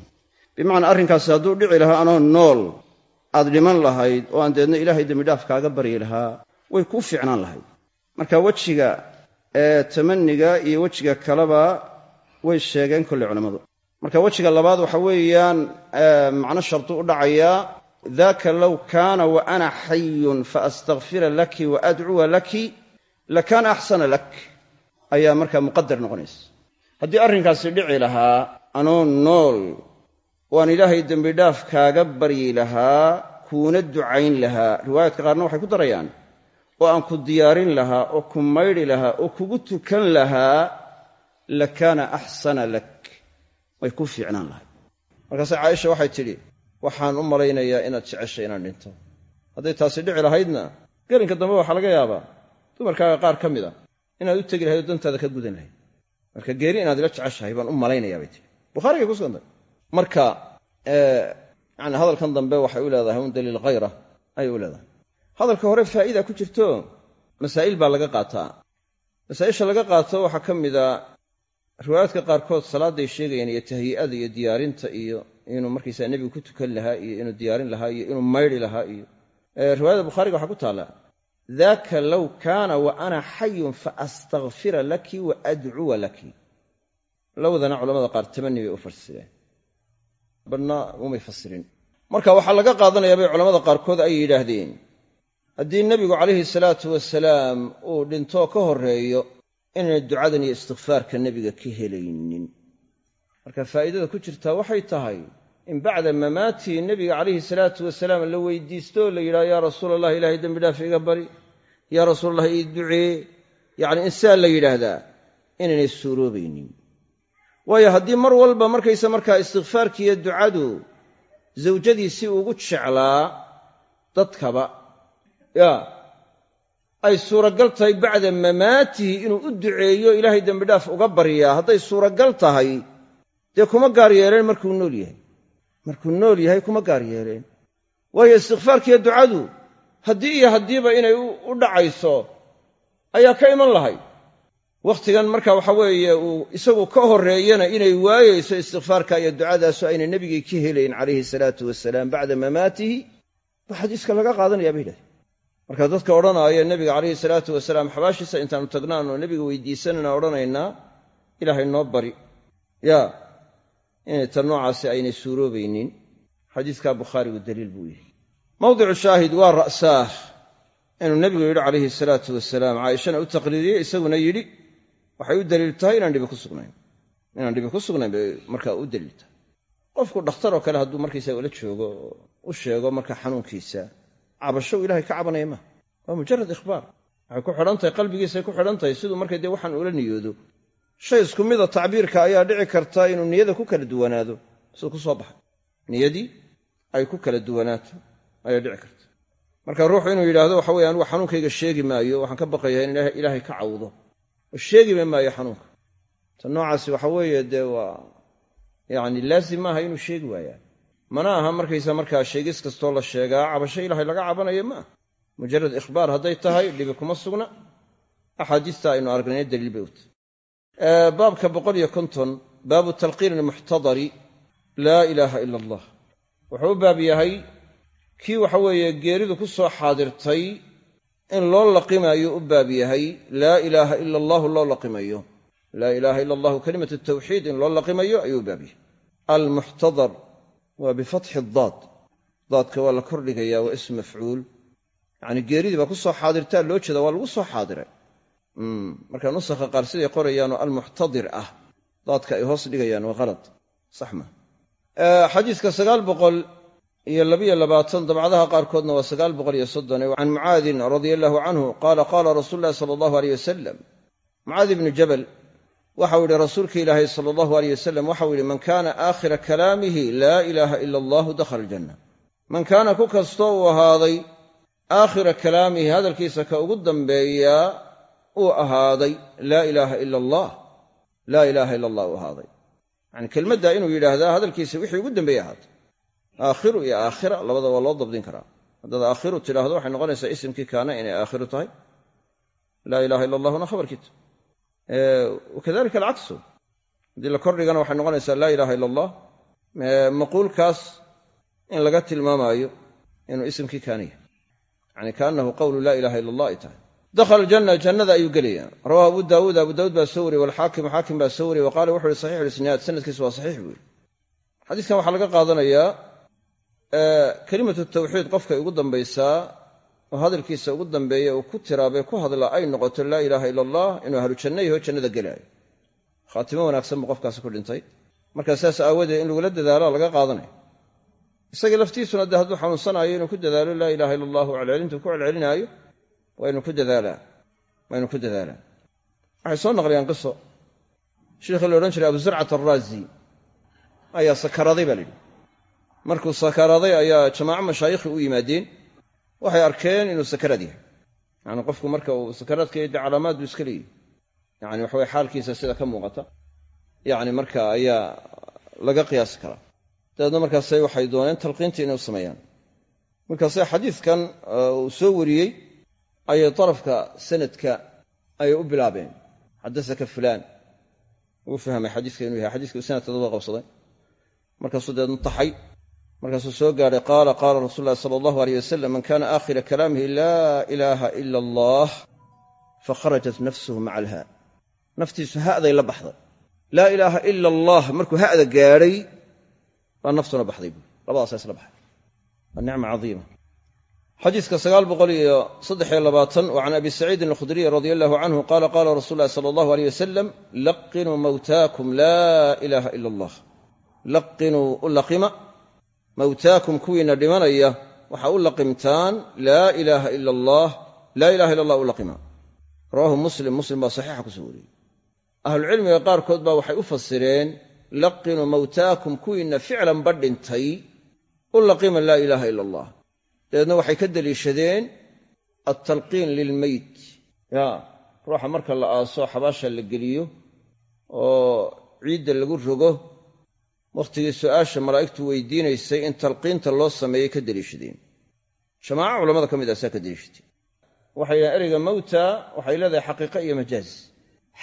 Bimacnaa arrinkaasi hadduu dhici lahaa anoo nool aad dhiman lahayd oo aan deedna ilaahay dembidhaaf kaaga baryi lahaa way kuu fiicnaan lahayd. Marka wejiga ee tamaniga iyo wejiga kaleba way sheegeen kolley culammadu marka wejiga labaad waxa weeyaan macno shardi u dhacayaa daaka low kaana wa ana xayun fa astakfira laki wa adcuwa laki lakaana axsana lak. Ayaa markaa muqadar noqonaysa. Haddii arrinkaasi dhici lahaa anoo nool waan ilaahay dembidhaaf kaaga baryi lahaa kuuna ducayn lahaa. Riwaayaadka qaarna waxay ku darayaan oo aan ku diyaarin lahaa oo ku maydhi lahaa oo kugu tukan lahaa lakaana axsana lak way ku fiicnaan lahay markaase caaisha waxay tidhi waxaan u malaynayaa inaad jeceshay inaan dhinto. Hadday taasi dhici lahaydna gelinka dambe waxaa laga yaabaa dumarkaaga qaar ka mid a inaad u tegi lahayd oo dantaada ka gudan lahayd. Marka geeri inaad ila jeceshahay baan u malaynayaa bay tihi bukhaarigay ku sugantay marka yani hadalkan dambe waxay u leedahay un daliil khayra ayay u leedahay. Hadalka hore faa'iida ku jirto masaa'il baa laga qaataa. Masaa'isha laga qaato waxaa ka mid a riwaayaadka qaarkood salaadday sheegayaan iyo tahyi'ada iyo diyaarinta iyo inuu markaysaa nebigu ku tukan lahaa iyo inuu diyaarin lahaa iyo inuu maydhi lahaa iyo riwaayada bukhaariga waxaa ku taalla daaka low kaana wa ana xayun fa astakfira laki wa adcuwa laki. Lowdana culamada qaar tamani bay u fasireen badna umay fasirin. Marka waxaa laga qaadanayaa bay culamada qaarkood ay yidhaahdeen haddii nebigu calayhi salaatu wasalaam uu dhintoo ka horreeyo inaynay ducadan iyo istikfaarka nebiga ka helaynin. Marka faa'iidada ku jirtaa waxay tahay in bacda mamaatii nebiga calayhi salaatu wasalaam la weydiisto oo la yidhaha yaa rasuul allah ilaahay dembi dhaaf iga bari. Yaa rasuulallah ii ducee. Yacni in sidaa la yidhaahdaa inaynay suuroobaynin. Waayo haddii mar walba markaysa markaa istikfaarkiiyo ducadu zawjadiisii ugu jeclaa dadkaba yaa ay suuragal tahay bacda mamaatihi inuu u duceeyo ilaahay dembidhaaf uga baryaa. Hadday suuragal tahay dee kuma gaar yeeleen markuu nool yahay. Markuu nool yahay kuma gaar yeeleen waayo istikfaarkiiyo ducadu haddii iyo haddiiba inay u dhacayso ayaa ka iman lahay. Wakhtigan marka waxa weeye uu isagu ka horreeyana inay waayeyso istikfaarka iyo ducadaasu ayna nebigii ka helayn calayhi salaatu wasalaam bacda mamaatihi ba xadiiska laga qaadanaya bay yidhahdeen marka dadka odhanaaya nebiga calayhi salaatu wasalaam xabaashiisa intaanu tagnaanoo nebiga weydiisanana odhanaynaa ilaahay noo bari. Yaa inay tan noocaasi aynay suuroobaynin. Xadiiskaa bukhaarigu daliil buu yahay mawdicu shaahid waa ra'saah inuu nebigu yidhi calayhi salaatu wasalaam caaishana u taqriiriyey isaguna yidhi waxay u daliil tahay inaan dhibi ku sugnayn. Inaan dhibi ku sugnayn bay markaa u daliil tahay. Qofku dhakhtaroo kale hadduu markaysaa ula joogo oo u sheego marka xanuunkiisa cabashow ilahay ka cabanaya maaha waa mujarad ikhbaar. Waxay ku xidhan tahay qalbigiisay ku xidhan tahay siduu markay dee waxaan ula niyoodo. Shay isku mida tacbiirka ayaa dhici karta inuu niyada ku kala duwanaado siduu ku soo baxay. Niyadii ay ku kala duwanaato ayaa dhici karta. Marka ruuxu inuu yidhaahdo waxa weye anugu xanuunkayga sheegi maayo waxaan ka baqayaa in ilaahay ka cawdo. Oo sheegiba maayo xanuunka. Ta noocaasi waxa weeye dee waa yacni laazim maaha inuu sheegi waayaa mana aha markaysa markaa sheegis kastoo la sheegaa cabasho ilaahay laga cabanayo ma. Aha mujarad ikhbaar hadday tahay dhibi kuma sugna. Axaadiista aynu aragnay daliil bay u tahay. Baabka boqol iyo konton baabu talqiin almuxtadari laa ilaaha ila allah. Wuxuu u baab yahay kii waxa weeye geeridu ku soo xaadirtay in loo laqimayo u baab yahay laa ilaaha ila allahu loo laqimayo. Laa ilaaha ila allahu kalimatu tawxiid in loo laqimayo ayuu u baab yahay. Almuxtadar waa bifatxi daad daadka waa la kordhigayaa waa ism mafcuul. Yacni geeridii baa ku soo xaadirtaa loo jeeda waa lagu soo xaadiray. Marka nusakha qaar siday qorayaanoo almuxtadir ah. Daadka ay hoos dhigayaan waa halad sax ma. Xadiiska sagaal boqol iyo labiyo labaatan dabcadaha qaarkoodna waa sagaal boqol iyo soddon. Can mucaadin radia allahu canhu qaala qaala rasuulu llahi sala allahu aleyh wasalam mucaadi ibnu jabal waxau yidhi rasuulka ilaahay sala allahu aleyh wasalam waxau yidhi man kaana aakhira kalaamihi laa ilaaha ila allahu dakhala aljanna. Man kaana ku kastoo uu ahaaday aakhira kalaamihi hadalkiisa ka ugu dambeeyaa uu ahaaday laa ilaaha ila allah laa ilaaha ila allah uu ahaaday. Yacni kelmaddaa inuu yidhaahdaa hadalkiisa wixii ugu dambeeye ahaatay aakhiru iyo aakhira labada waa loo dabdin karaa. Haddaad aakhiru tidhaahdo waxay noqonaysaa isimkii kaana inay aakhiru tahay. Laa ilaha ila allahuna khabarkiita wakadalika alcaksu haddii la kordhigana waxay noqonaysaa laa ilaha ila allah maquulkaas in laga tilmaamaayo inuu isimkii kaana yahay. Yani kaanahu qawlu laa ilaha ila allah ay tahay. Dakhala aljanna jannada ayuu gelaya rawahu abu daawuud abu daawuud baa soo wariyey walxaakimu xaakim baa soo wariyey wa qaala wuxu uhi saxiixu lisnaad sanadkiisu waa saxiix buu yidhi. Xadiiskan waxaa laga qaadanayaa kelimatu tawxiid qofkay ugu dambaysaa oo hadalkiisa ugu dambeeya uu ku tiraabay ku hadla ay noqoto laa ilaaha ila allah inuu ahlu janno yaho jannada gelaayo. Khaatimo wanaagsan buu qofkaasi ku dhintay. Markaa saas aawadeed in lagula dadaalo laga qaadanaya isaga laftiisuna dee hadduu xanuunsanaayo inuu ku dadaalo laa ilaha ila allahu celcelintu ku celcelinaayo waa inu ku dadaalaa waa inu ku dadaalaa. Waxay soo naqliyaan qiso. Sheikhii la odhan jiray abu zarcat ayaa sakaraday baa la yidhi. Markuu sakaraday ayaa jamaaco mashaayikhi u yimaadeen waxay arkeen inuu sakaraad yahay. Yacni qofku marka uu sakaraadka yadda calaamaad buu iska leeyahy yacni waxaweye xaalkiisa sida ka muuqata. Yacni marka ayaa laga qiyaasi karaa dabeedna markaasay waxay dooneen talqiintii inay u sameeyaan. Markaase xadiidkan uu soo wariyey ayay darafka sanadka ayay u bilaabeen. Xadasaka fulaan. Uu fahmay xadiiska inuu yahay. Xadiiska sanadka daba qabsaday. Markaasuu dabeedna taxay markaasuu soo gaadhay qaala qaala rasuulu llahi sala allahu aleyh wasalam man kana aakhira kalaamihi laa ilaaha ila allah fakharajat nafsuhu maca alhaa naftiisu ha'day la baxday. Laa ilaaha ila allah markuu ha'da gaadhay baa naftuna baxday buui labadaasa isla baxay. Waa nicma cadiima. Xadiiska sagaal boqol iyo saddexiyo labaatan wa can abi saciidin alkhudriy radia allahu canhu qaala qaala rasulu llahi sala allahu aleyh wasalam laqinuu mawtaakum laa ilaaha ila allah. Laqinuu u laqima mawtaakum kuwiina dhimanaya waxaa u laqimtaan laa ilaaha ila allah laa ilaha illa allah u laqima. Rawaahu muslim muslim baa saxiixa ku soo wariyey. Ahlucilmiga qaarkood baa waxay u fasireen laqinuu mawtaakum kuwiinna ficlanba dhintay u laqima laa ilaaha ila allah dabeedna waxay ka deliishadeen altalqiin lilmeyt ya ruuxa marka la aaso xabaasha la geliyo oo ciidda lagu rogo wakhtigii su'aasha malaa'igtu weydiinaysay in talqiinta loo sameeyey ka deliishadeen jamaaco culamada ka mid aasaa ka deliishatay waxay yidhahen ereyga mawta waxay leedahay xaqiiqa iyo majaaz.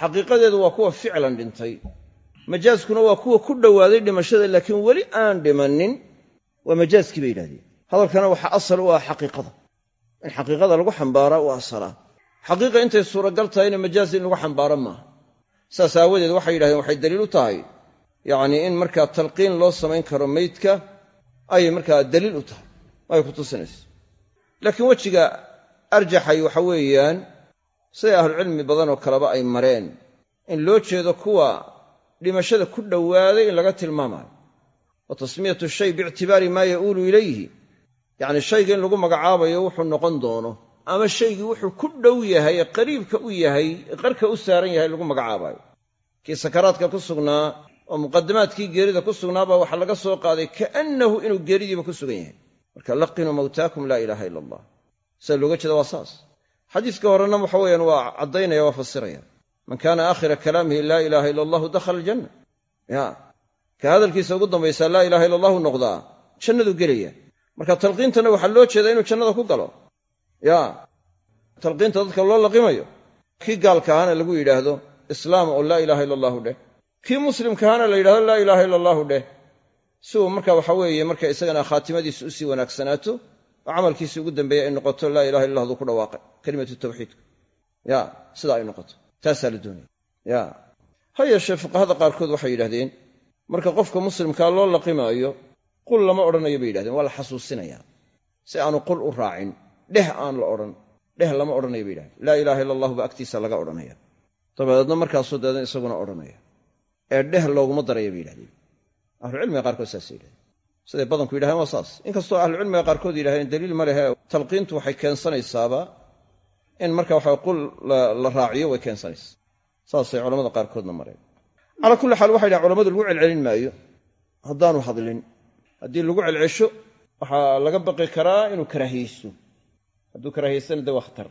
Xaqiiqadeedu waa kuwa ficlan dhintay. Majaaskuna waa kuwa ku dhowaaday dhimashada laakiin weli aan dhimannin waa majaaskii bay yidhahdeen. Hadalkana waxaa asal u ah xaqiiqada. In xaqiiqada lagu xambaaraa u asalaa xaqiiqa intay suuragal tahayna majaaz in lagu xambaaro maaha. Saas aawadeed waxay yidhahdeen waxay daliil u tahay yacnii in markaa talqiin loo samayn karo meydka ayay markaa daliil u tahay. Ay ku tusinaysa. Laakiin wejiga arjaxay waxa weeyaan siday ahlucilmi badanoo kaleba ay mareen in loo jeedo kuwa dhimashada ku dhowaaday in laga tilmaamayo. Wa tasmiyatu shay biictibaari maa ya'uulu ilayhi. Yacni shayga in lagu magacaabayo wuxuu noqon doono ama shaygii wuxuu ku dhow yahay ee qariibka u yahay ee qarka u saaran yahay lagu magacaabayo. Kii sakaraadka ku sugnaa oo muqadamaadkii geerida ku sugnaabaa waxaa laga soo qaaday kaannahu inuu geeridiiba ku sugan yahay. Marka laqinuu mawtaakum laa ilaaha ila allah. Sidaa looga jeeda waa saas. Xadiiska horena waxa weeyaan waa caddaynaya waa fasiraya man kaana aakhira kalaamihi laa ilaaha ila allahu dakhala aljanna. Ya ka hadalkiisa ugu dambaysaa laa ilaha ila allahu noqdaa jannaduu gelaya. Marka talqiintana waxaa loo jeedaa inuu jannada ku galo. Ya talqiinta dadka loo laqimayo. Kii gaalkaahana lagu yidhaahdo islaam oo laa ilaha ila allahu dheh kii muslimkaahana la yidhahdo laa ilaaha ila allahu dheh. Si uu marka waxa weeye marka isagana khaatimadiisu u sii wanaagsanaato oo camalkiisii ugu dambeeya ay noqoto laa ilaha illa hduu ku dhawaaqay. Kalimatu tawxiidka ya sidaa ay noqoto. Taasaa la doonaya ya. Ha yeeshee fuqahada qaarkood waxay yidhahdeen marka qofka muslimkaa loo laqimaayo qul lama odhanayo bay yidhahdeen waa la xasuusinayaa. Si aanu qul u raacin dheh aan la odhan dheh lama odhanayo bay yidhahdeen. Laa ilaha illa allahu ba agtiisa laga odhanaya dabadeedna markaasuu deedan isaguna odhanaya ee dheh looguma daraya bay yidhahdeen. Ahlucilmiga qaarkood saasay yidhahdeen. Siday badanku yidhahdeen waa saas. Inkastoo ahlucilmiga qaarkood yidhahdeen daliil ma lehe talqiintu waxay keensanaysaaba in marka waxa qul la raaciyo way keensanaysaa. Saasay culamada qaarkoodna mareen. Calaa kulli xaal waxay dhahen culamadu lagu celcelin maayo. Haddaanu hadlin. Haddii lagu celcesho waxaa laga baqi karaa inuu karaahiyeysto hadduu karaahiyeystana de waa khatar.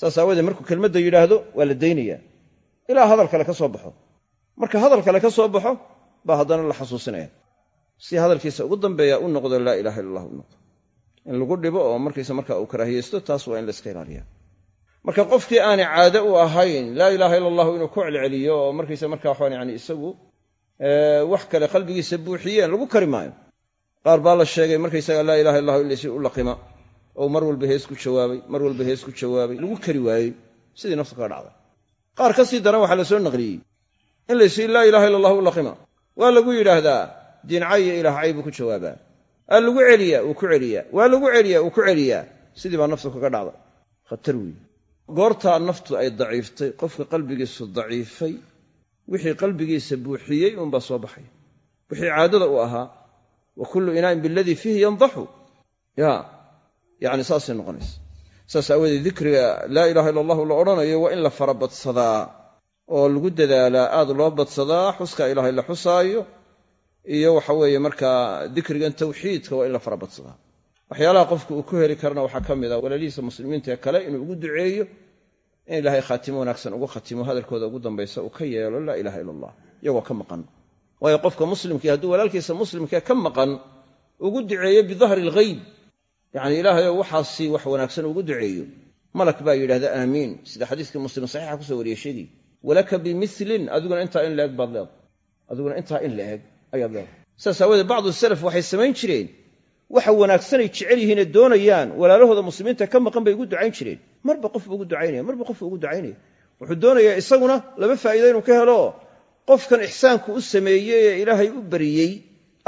Saas aawoodee markuu kelmadda yidhaahdo waa la daynayaa. Ilaa hadal kale ka soo baxo marka hadal kale ka soo baxo baa haddana la xasuusinaya si hadalkiisa ugu dambeeya u noqdo laa ilaha illa allah u noqdo. In lagu dhibo oo markiisa marka uu karaahiyeysto taas waa in la iska ilaaliya marka qofkii aanay caade u ahayn laa ilaaha illa allahu inuu ku celceliyo oo markiisa marka waxaan yani isagu wax kale qalbigiisa buuxiyeen lagu kari maayo. Qaar baa la sheegay markaysaga laa ilaha illahu in laysi u laqima oo mar walba hees ku jawaabay mar walba hees ku jawaabay lagu kari waayey. Sidii nafta kaga dhacday. Qaar ka sii daran waxaa la soo naqliyey in laysi laa ilaha illa allahu laqima waa lagu yidhaahdaa diincay iyo ilaah cay buu ku jawaabaa. Waa lagu celiyaa wuu ku celiyaa. Waa lagu celiyaa wuu ku celiyaa. Sidii baa naftu kaga dhacday. Khatar weeye goortaa naftu ay daciiftay qofka qalbigiisu daciifay wixii qalbigiisa buuxiyey uunbaa soo baxay. Wixii caadada u ahaa wa kullu inaa'in biladii fiihi yandaxu ya yacni saasay noqonaysa. Saas aawadeed dikriga laa ilaha illa allahu la odhanayo waa in la fara badsadaa oo lagu dadaalaa aad loo badsadaa xuska ilaahay la xusaayo iyo waxa weeye markaa dikrigan tawxiidka waa in la fara badsadaa. Waxyaalaha qofku uu ku heli karana waxaa ka mid a walaalihiisa muslimiinta ee kale inuu ugu duceeyo in ilaahay khaatimo wanaagsan ugu khatimo hadalkooda ugu dambaysa uu ka yeelo laa ilaha illa allah iyagoo ka maqan. Waayo qofka muslimkii hadduu walaalkiisa muslimkee ka maqan ugu duceeyo bidahri alghayb yacni ilaahayo waxaasi wax wanaagsan ugu duceeyo. Malak baa yidhahda aamiin. Sida xadiiskii muslim saxiixa ku soo wariyey sheegii walaka bimilin adiguna intaa in laeg baad leedahay. Adiguna intaa in la eg ayaad leedahay. Saas aawoodee bacdu salaf waxay samayn jireen. Waxa wanaagsanay jecel yihiine doonayaan walaalahooda muslimiinta ka maqan bay ugu ducayn jireen. Marba qofbu ugu ducaynaya marba qofbu ugu ducaynaya. Wuxuu doonayaa isaguna laba faa'iida inuu ka helo. Qofkan ixsaanku u sameeyey ee ilaahay u bariyey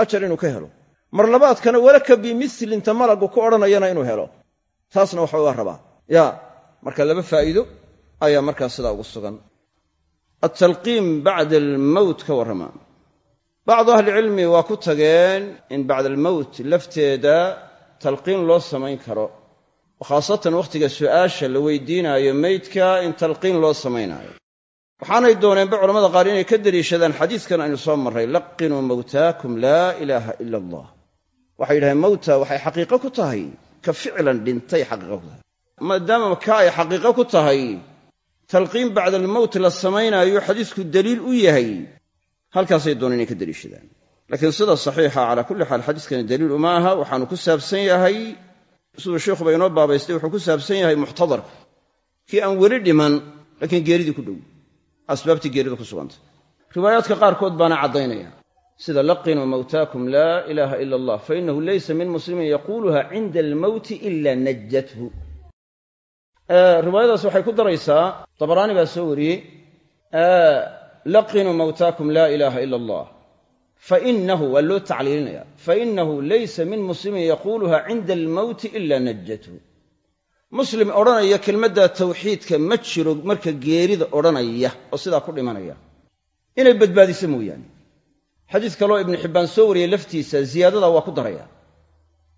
ajar inuu ka helo. Mar labaadkana walaka bimilinta malagu ku odhanayana inuu helo. Taasna waxa waa rabaa. Ya marka laba faa'iido ayaa markaas sidaa ugu sugan atalqiim bacda almowt ka warrama bacdu ahlicilmi waa ku tageen in bacda almowt lafteeda talqiin loo samayn karo khaasatan wakhtiga su'aasha la weydiinaayo meydka in talqiin loo samaynaayo waxaanay dooneenba culamada qaar inay ka deliishadaan xadiiskan aynu soo marray laqinuu mawtaakum laa ilaaha ila allah waxay yidhahdeen mawta waxay xaqiiqo ku tahay ka ficlan dhintay xaqiiqo ku tahay maadaama ka ay xaqiiqo ku tahay talqiin bacda almowt la samaynaayo xadiisku deliil u yahay. Halkaasay dooneen inay ka deliishadaan laakiin sida saxiixa calaa kulli xaal xadiiskani daliil uma aha waxaanu ku saabsan yahay siduu sheikhuba inoo baabaystay wuxuu ku saabsan yahay muxtadarka kii aan weli dhiman laakiin geeridii ku dhow. Asbaabtii geerida ku sugantay riwaayaadka qaarkood baana caddaynaya. Sida laqinuu mawtaakum laa ilaaha ila allah fainahu laysa min muslimin yaquuluha cinda almowti ila najjathu riwaayadaas waxay ku daraysaa dabaraani baa soo wariyey laqinuu mawtaakum laa ilaaha ila allah. Fainahu waa loo tacliilinaya fainahu laysa min muslimin yaquuluha cinda almowti ila najjathu muslim odhanaya kelmadda tawxiidka ma jiro marka geerida odhanaya oo sidaa ku dhimanaya. Inay badbaadiso mooyaane. Xadiis kaloo ibnu xibbaan soo wariyey laftiisa ziyaadada waa ku daraya.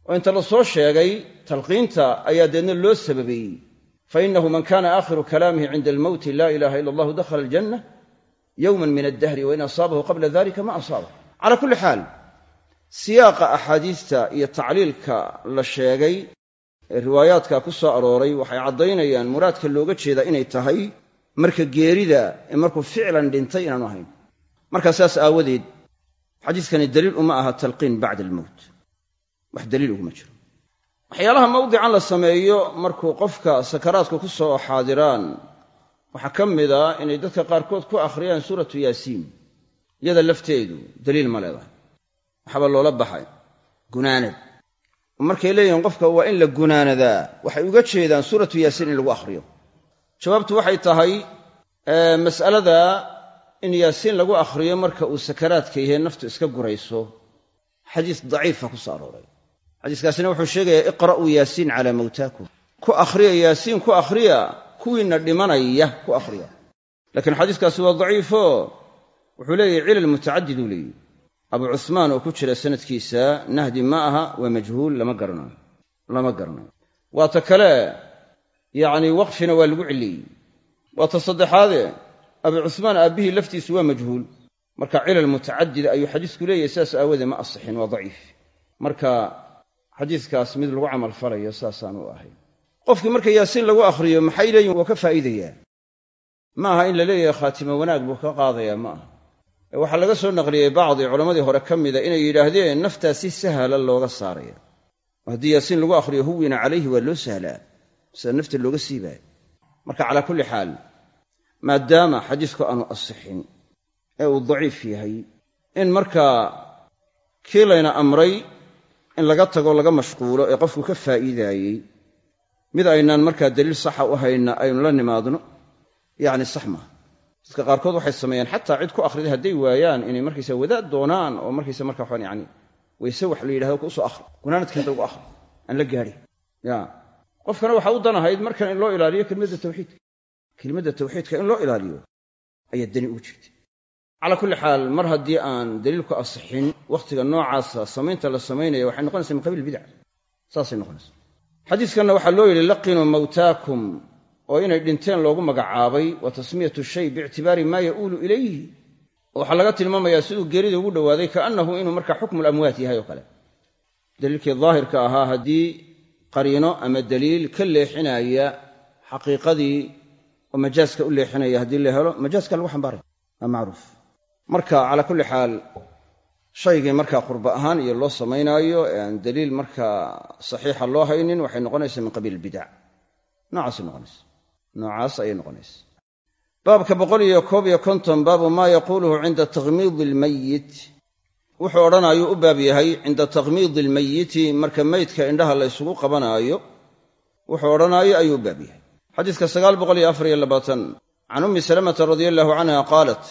Oo inta la soo sheegay talqiinta ayaa deedna loo sababeeyey fainahu man kana aakhiru kalaamihi cinda almowti laa ilaha ila allahu dakhala aljanna yowman min addahri wain asaabahu qabla dalika ma asaaba calaa kulli xaal siyaaqa axaadiista iyo tacliilka la sheegay ee riwaayaadka ku soo arooray waxay caddaynayaan muraadka looga jeedaa inay tahay marka geerida ee markuu ficlan dhintay inaanu ahayn. Markaa saas aawadeed xadiiskani daliil uma aha talqiin bacda almowt wax daliil uguma jiro waxyaalaha mawdican la sameeyo markuu qofka sakaraadka ku soo xaadiraan waxaa ka mid a inay dadka qaarkood ku akhriyaan suuratu yaasiin iyada lafteedu daliil ma leedahay. Waxaaba loola baxay. Gunaanad. Markay leeyihiin qofka waa in la gunaanadaa waxay uga jeedaan suuratu yaasiin in lagu akhriyo. Jawaabtu waxay tahay mas'alada in yaasiin lagu akhriyo marka uu sakaraadka yahay naftu iska gurayso. Xadiis daciifa ku soo arooray xadiiskaasina wuxuu sheegayaa iqra'uu yaasiin calaa mawtaakum. Ku akhriya yaasiin ku akhriya. Kuwiinna dhimanaya ku akhriya. Laakiin xadiiskaasi waa daciifo. Wuxuu leeyahy cilal mutacadiduu leeyihi abu cuhmaan oo ku jira sanadkiisa nahdi ma aha waa majhuul lama garanayo. Lama garanayo. Waata kale yacni waqfina waa lagu celiyey waata saddexaade abu cuhmaan aabbihii laftiisu waa majhuul. Marka cilal mutacadida ayuu xadiisku leeyahay sidaas aawoodee ma asixin waa daciif. Marka xadiiskaas mid lagu camal falayo saasaan u ahay. Qofkii marka yaasiin lagu akhriyo maxay leeyihiin waa ka faa'iidayaa. Ma aha in la leeyahay khaatimo wanaag buu ka qaadayaa ma aha. Ee waxaa laga soo naqliyey bacdi culammadii hore ka mida inay yidhaahdeen naftaa si sahla looga saaraya haddii yaasiin lagu akhriyo huwina calayhi waa loo sahlaa sida nafta looga siibaayo marka calaa kulli xaal maadaama xadiisku aanu asixin ee uu daciif yahay in markaa kii layna amray in laga tago laga mashquulo ee qofku ka faa'iidaayey mid aynaan markaa daliil saxa u hayna aynu la nimaadno yacni sax maaha. Dadka qaarkood waxay sameeyaan xataa cid ku akhriday hadday waayaan inay markaysa wadaad doonaan oo markaysa marka waxaan yani wayse wax la yidhahdo ku soo akhri. Gunaanadkeenta ugu akhri aan la gaadhin ya. Qofkana waxaa u dan ahayd markan in loo ilaaliyo kelmadda tawxiidka. Kelimadda tawxiidka in loo ilaaliyo ayaa dani ugu jirta calaa kulli xaal mar haddii aan daliilku asixin wakhtiga noocaasa samaynta la samaynaya waxay noqonaysaa min qabiil bidac saasay noqonaysaa. Xadiiskanna waxaa loo yidhi laqinuu mawtaakum oo inay dhinteen loogu magacaabay wa tasmiyatu shay biictibaari maa ya'uulu ilayhi. Oo waxaa laga tilmaamayaa siduu geerida ugu dhowaaday kaannahu inuu markaa xukmu lamwaat yahay oo kale. Daliilkii daahirka ahaa haddii qariino ama daliil ka leexinaya xaqiiqadii oo majaaska u leexinaya haddii la helo majaaska lagu xambaaraya. Waa macruuf marka calaa kulli xaal shaygii markaa qurba ahaan iyo loo samaynaayo ee aan daliil markaa saxiixa loo haynin waxay noqonaysaa min qabiil bidac noocaasay noqonaysa. Noocaas ayay noqonaysa. Baabka boqol iyo koob iyo konton baabu maa yaquuluhu cinda takhmiidi almayit wuxuu odhanayuu u baab yahay cinda takhmiidi almayiti marka meydka indhaha la ysugu qabanaayo wuxuu odhanaayo ayuu u baab yahay. Xadiiska sagaal boqol iyo afar iyo labaatan can ummi salamata radia allahu canha qaalat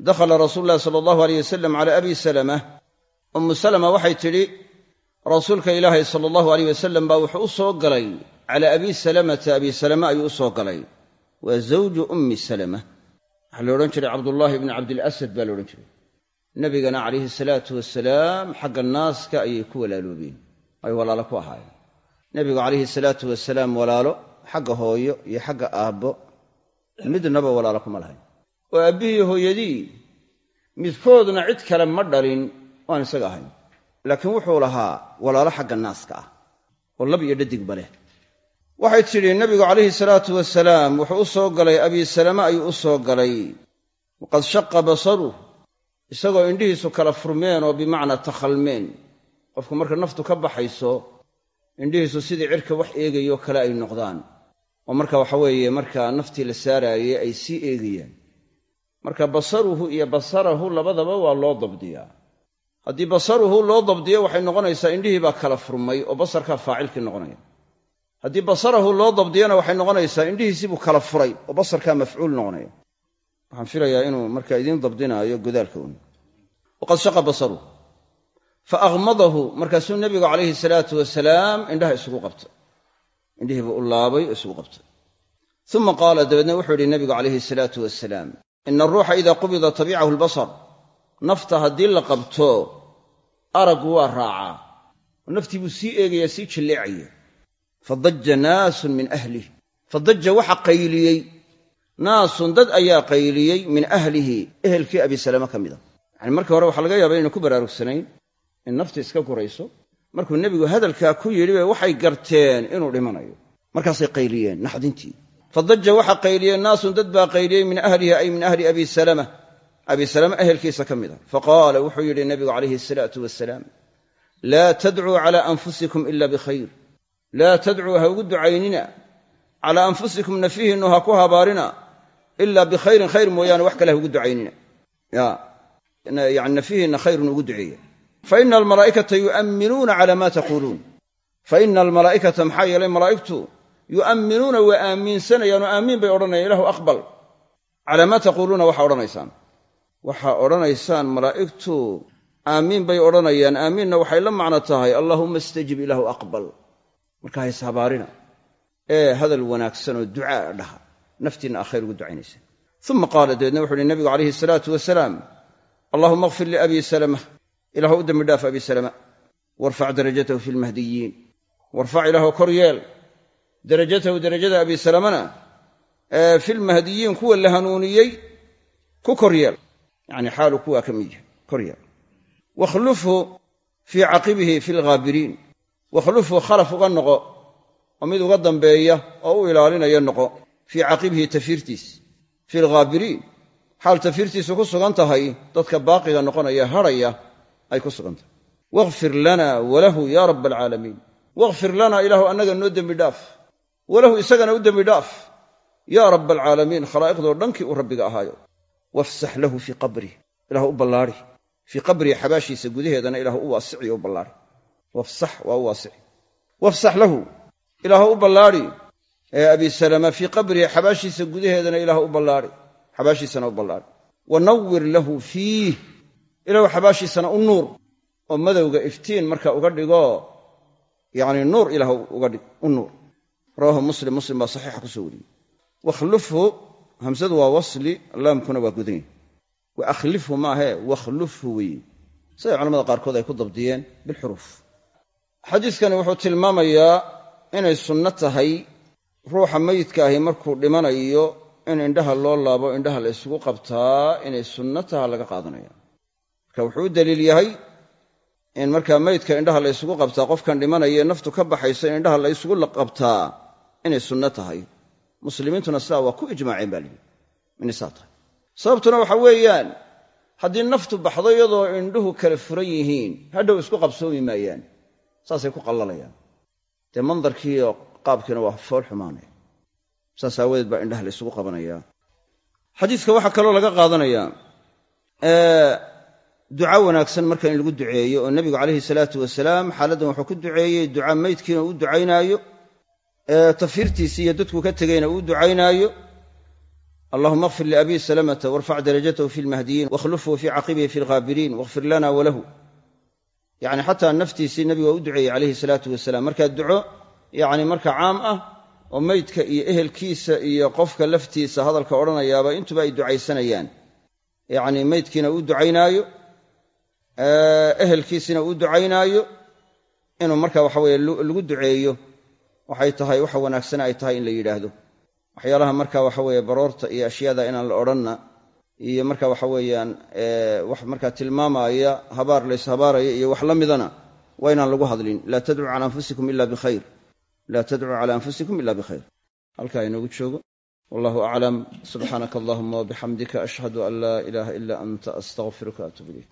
dakhala rasuulu llahi sala allahu aleyh wasalam cala abi salama ummu salama waxay tidhi rasuulka ilaahay sala allahu aleyh wasalam baa wuxuu u soo galay cala abi salamata abi salama ayuu u soo galay waa zawju ummi salama waxaa la odhan jiray cabdullaahi bni cabdilasad baa la odhan jiray nebigana calayhi salaatu wasalaam xagga naaska ayay ku walaaloobeen ay walaalo ku ahaayeen nebigu calayhi salaatu wasalaam walaalo xagga hooyo iyo xagga aabbo midnaba walaalo kuma lahayn oo aabbihii hooyadii midkoodna cid kale ma dhalin waan isaga ahayn. Laakiin wuxuu lahaa walaalo xagga naaska ah oo lab iyo dhadigba leh. Waxay tidhi nebigu calayhi salaatu wasalaam wuxuu u soo galay abii salama ayuu u soo galay. Waqad shaqa basaruh isagoo indhihiisu kala furmeen oo bimacnaa takhalmeen. Qofku marka naftu ka baxayso indhihiisu sidii cirka wax eegayoo kale ay noqdaan. Oo marka waxa weeye marka naftii la saaraayey ay sii eegayaan marka basaruhu iyo basarahu labadaba waa loo dabdiyaa. Haddii basaruhu loo dabdiyo waxay noqonaysaa indhihii baa kala furmay oo basarkaa faacilkii noqonaya. Haddii basarahu loo dabdiyana waxay noqonaysaa indhihiisibuu kala furay oo basarkaa mafcuul noqonaya. Waxaan filayaa inuu marka idiin dabdinaayo godaalka un waqad shaqa basaruhu. Fa akhmadahu markaasuu nebigu calayhi salaatu wasalaam indhaha isugu qabtay indhihiibuu u laabay oo isugu qabtay uma qaala dabeedna wuxuu yidhi nebigu calayhi salaatu wasalaam ina aruuxa idaa qubida tabicahu albasar. Nafta haddii la qabto araggu waa raacaa oo naftii buu sii eegayaa sii jalleecaya fadajja naasun min ahlih fadajja waxa qayliyey. Naasun dad ayaa qayliyey min ahlihi ehelkii abi salama ka mida yani markii hore waxaa laga yaaba inaynu ku baraarugsanayn in nafti iska gurayso. Markuu nebigu hadalkaa ku yidhi bay waxay garteen inuu dhimanayo. Markaasay qayliyeen naxdintii fadaja waxaa qayliyeen naasun dad baa qayliyey min ahlihi ay min ahli abi salama. Abi salama ehelkiisa ka mid a. Faqaala wuxuu yidhi nebigu calayhi asalaatu wasalaam laa tadcuu cala anfusikum ila bikhayr laa tadcuu ha ugu ducaynina. Calaa anfusikum nafihiinnu ha ku habaarina ila bikhayrin khayr mooyaane wax kale ha ugu ducaynina. Yani nafihiinna khayrun ugu duceeya. Faina almalaa'ikata yu'amminuuna cala ma taquuluun. Faina almalaa'ikata maxaa yu'amminuuna waa aamiinsanayaan oo aamiin bay odhanayaan. Ilahu aqbal. Calaa maa taquuluuna waxaa odhanaysaan. Waxaa odhanaysaan malaa'igtu aamiin bay odhanayaan. Aamiinna waxay la macno tahay allaahumma istajib ilaahu aqbal. Marka hays habaarina ee hadal wanaagsan oo ducaa dhaha. Naftiinna aa khayr ugu ducaynaysa uma qaala dabeedna wuxu uhi nabigu calayhi salaatu wasalaam allahuma akfir liabii salama. Ilahu u dembi dhaaf abi salama warfac darajatahu fi lmahdiyiin warfac ilaahu kor darajatahu darajada abi salamana filmahdiyiin kuwa la hanuuniyey ku kor yeel. Yacni xaalu kuwaa ka mid yahay kor yeel. Wakhlufhu fii caqibihi fi lghaabiriin wakhlufhu khalaf uga noqo oo mid uga dambeeya oo u ilaalinaya noqo fii caqibihi tafiirtiis fi lghaabiriin xaal tafiirtiisu ku sugan tahay dadka baaqiga noqonaya hadhaya ay ku sugan tahay. Wakhfir lana walahu ya raba alcaalamiin wakhfir lana ilaahu annaga noo dembi walahu isagana u dembi dhaaf. Yaa raba alcaalamiin khalaa'iqdoo dhankii uu rabbiga ahaayo. Wafsax lahu fii qabrih ilahu u ballaari. Fii qabrihi xabaashiisa gudaheedana ilaahu u waasiciyo u ballaari. Wafsax waa u waasici. Wafsax lahu ilaahu u ballaari. Ee abi salama fii qabrihi xabaashiisa gudaheedana ilaahu u ballaari. Xabaashiisana u ballaari. Wa nawwir lahu fiih ilahu xabaashiisana u nuur. Oo madowga iftiin marka uga dhigo yacni nuur ilahu uga dhig u nuur rawahu muslim muslim baa saxiixa ku soo wariyey. Wakhlufhu hamsadu waa wasli laamkuna waa gudan yahy wa akhlifhu maahee wakhlufhu weeye siday culamada qaarkood ay ku dabdiyeen bilxuruuf xadiiskani wuxuu tilmaamayaa inay sunno tahay ruuxa mayidka ahi markuu dhimanayo in indhaha loo laabo indhaha la isugu qabtaa inay sunno taha laga qaadanaya. Marka wuxuu u daliil yahay in markaa mayidka indhaha la ysugu qabtaa qofkan dhimanaya naftu ka baxayso in indhaha la ysugu qabtaa inay sunno tahay. Muslimiintuna sidaa waa ku ijmaaceen baa lihi inay saa tahay. Sababtuna waxa weeyaan haddii naftu baxdo iyadoo indhuhu kala furan yihiin hadhow isku qabsoomi maayaan saasay ku qallalayaan. Dee mandarkiiyo qaabkiina waa fool xumaanaya saas aawadeed baa indhaha la ysugu qabanayaa. Xadiiska waxaa kaloo laga qaadanayaa duca wanaagsan marka in lagu duceeyo oo nebigu calayhi salaatu wasalaam xaaladdan wuxuu ku duceeyey duca maydkiina uu ducaynaayo tafiirtiisii iyo dadku ka tegayna uu ducaynaayo allahuma akfir liabii salamata warfac darajatahu fi lmahdiyiin wakhlufhu fii caqibihi fi lghaabiriin wakhfir lana walahu yacni xataa naftiisii nebigu waa u duceeyey calayhi salaatu wasalaam. Markaa duco yacni marka caam ah oo maydka iyo ehelkiisa iyo qofka laftiisa hadalka odhanayaaba intuba ay ducaysanayaan. Yacni maydkiina uu ducaynaayo ehelkiisina uu ducaynaayo inuu marka waxa weye lagu duceeyo waxay tahay waxa wanaagsan ay tahay in la yidhaahdo. Waxyaalaha marka waxa weeye baroorta iyo ashyaada inaan la odhanna iyo marka waxa weeyaan wax markaa tilmaamaya habaar layshabaaraya iyo wax la midana waa inaan lagu hadlin. Laa tadcuu cala anfusikum ila bikhayr laa tadcuu cala anfusikum ila bikhayr halkaa inoogu joogo. Wallahu aclam subxaanaka allahuma wabixamdika ashhadu an laa ilaaha ila anta astaqfiruka atub ilayk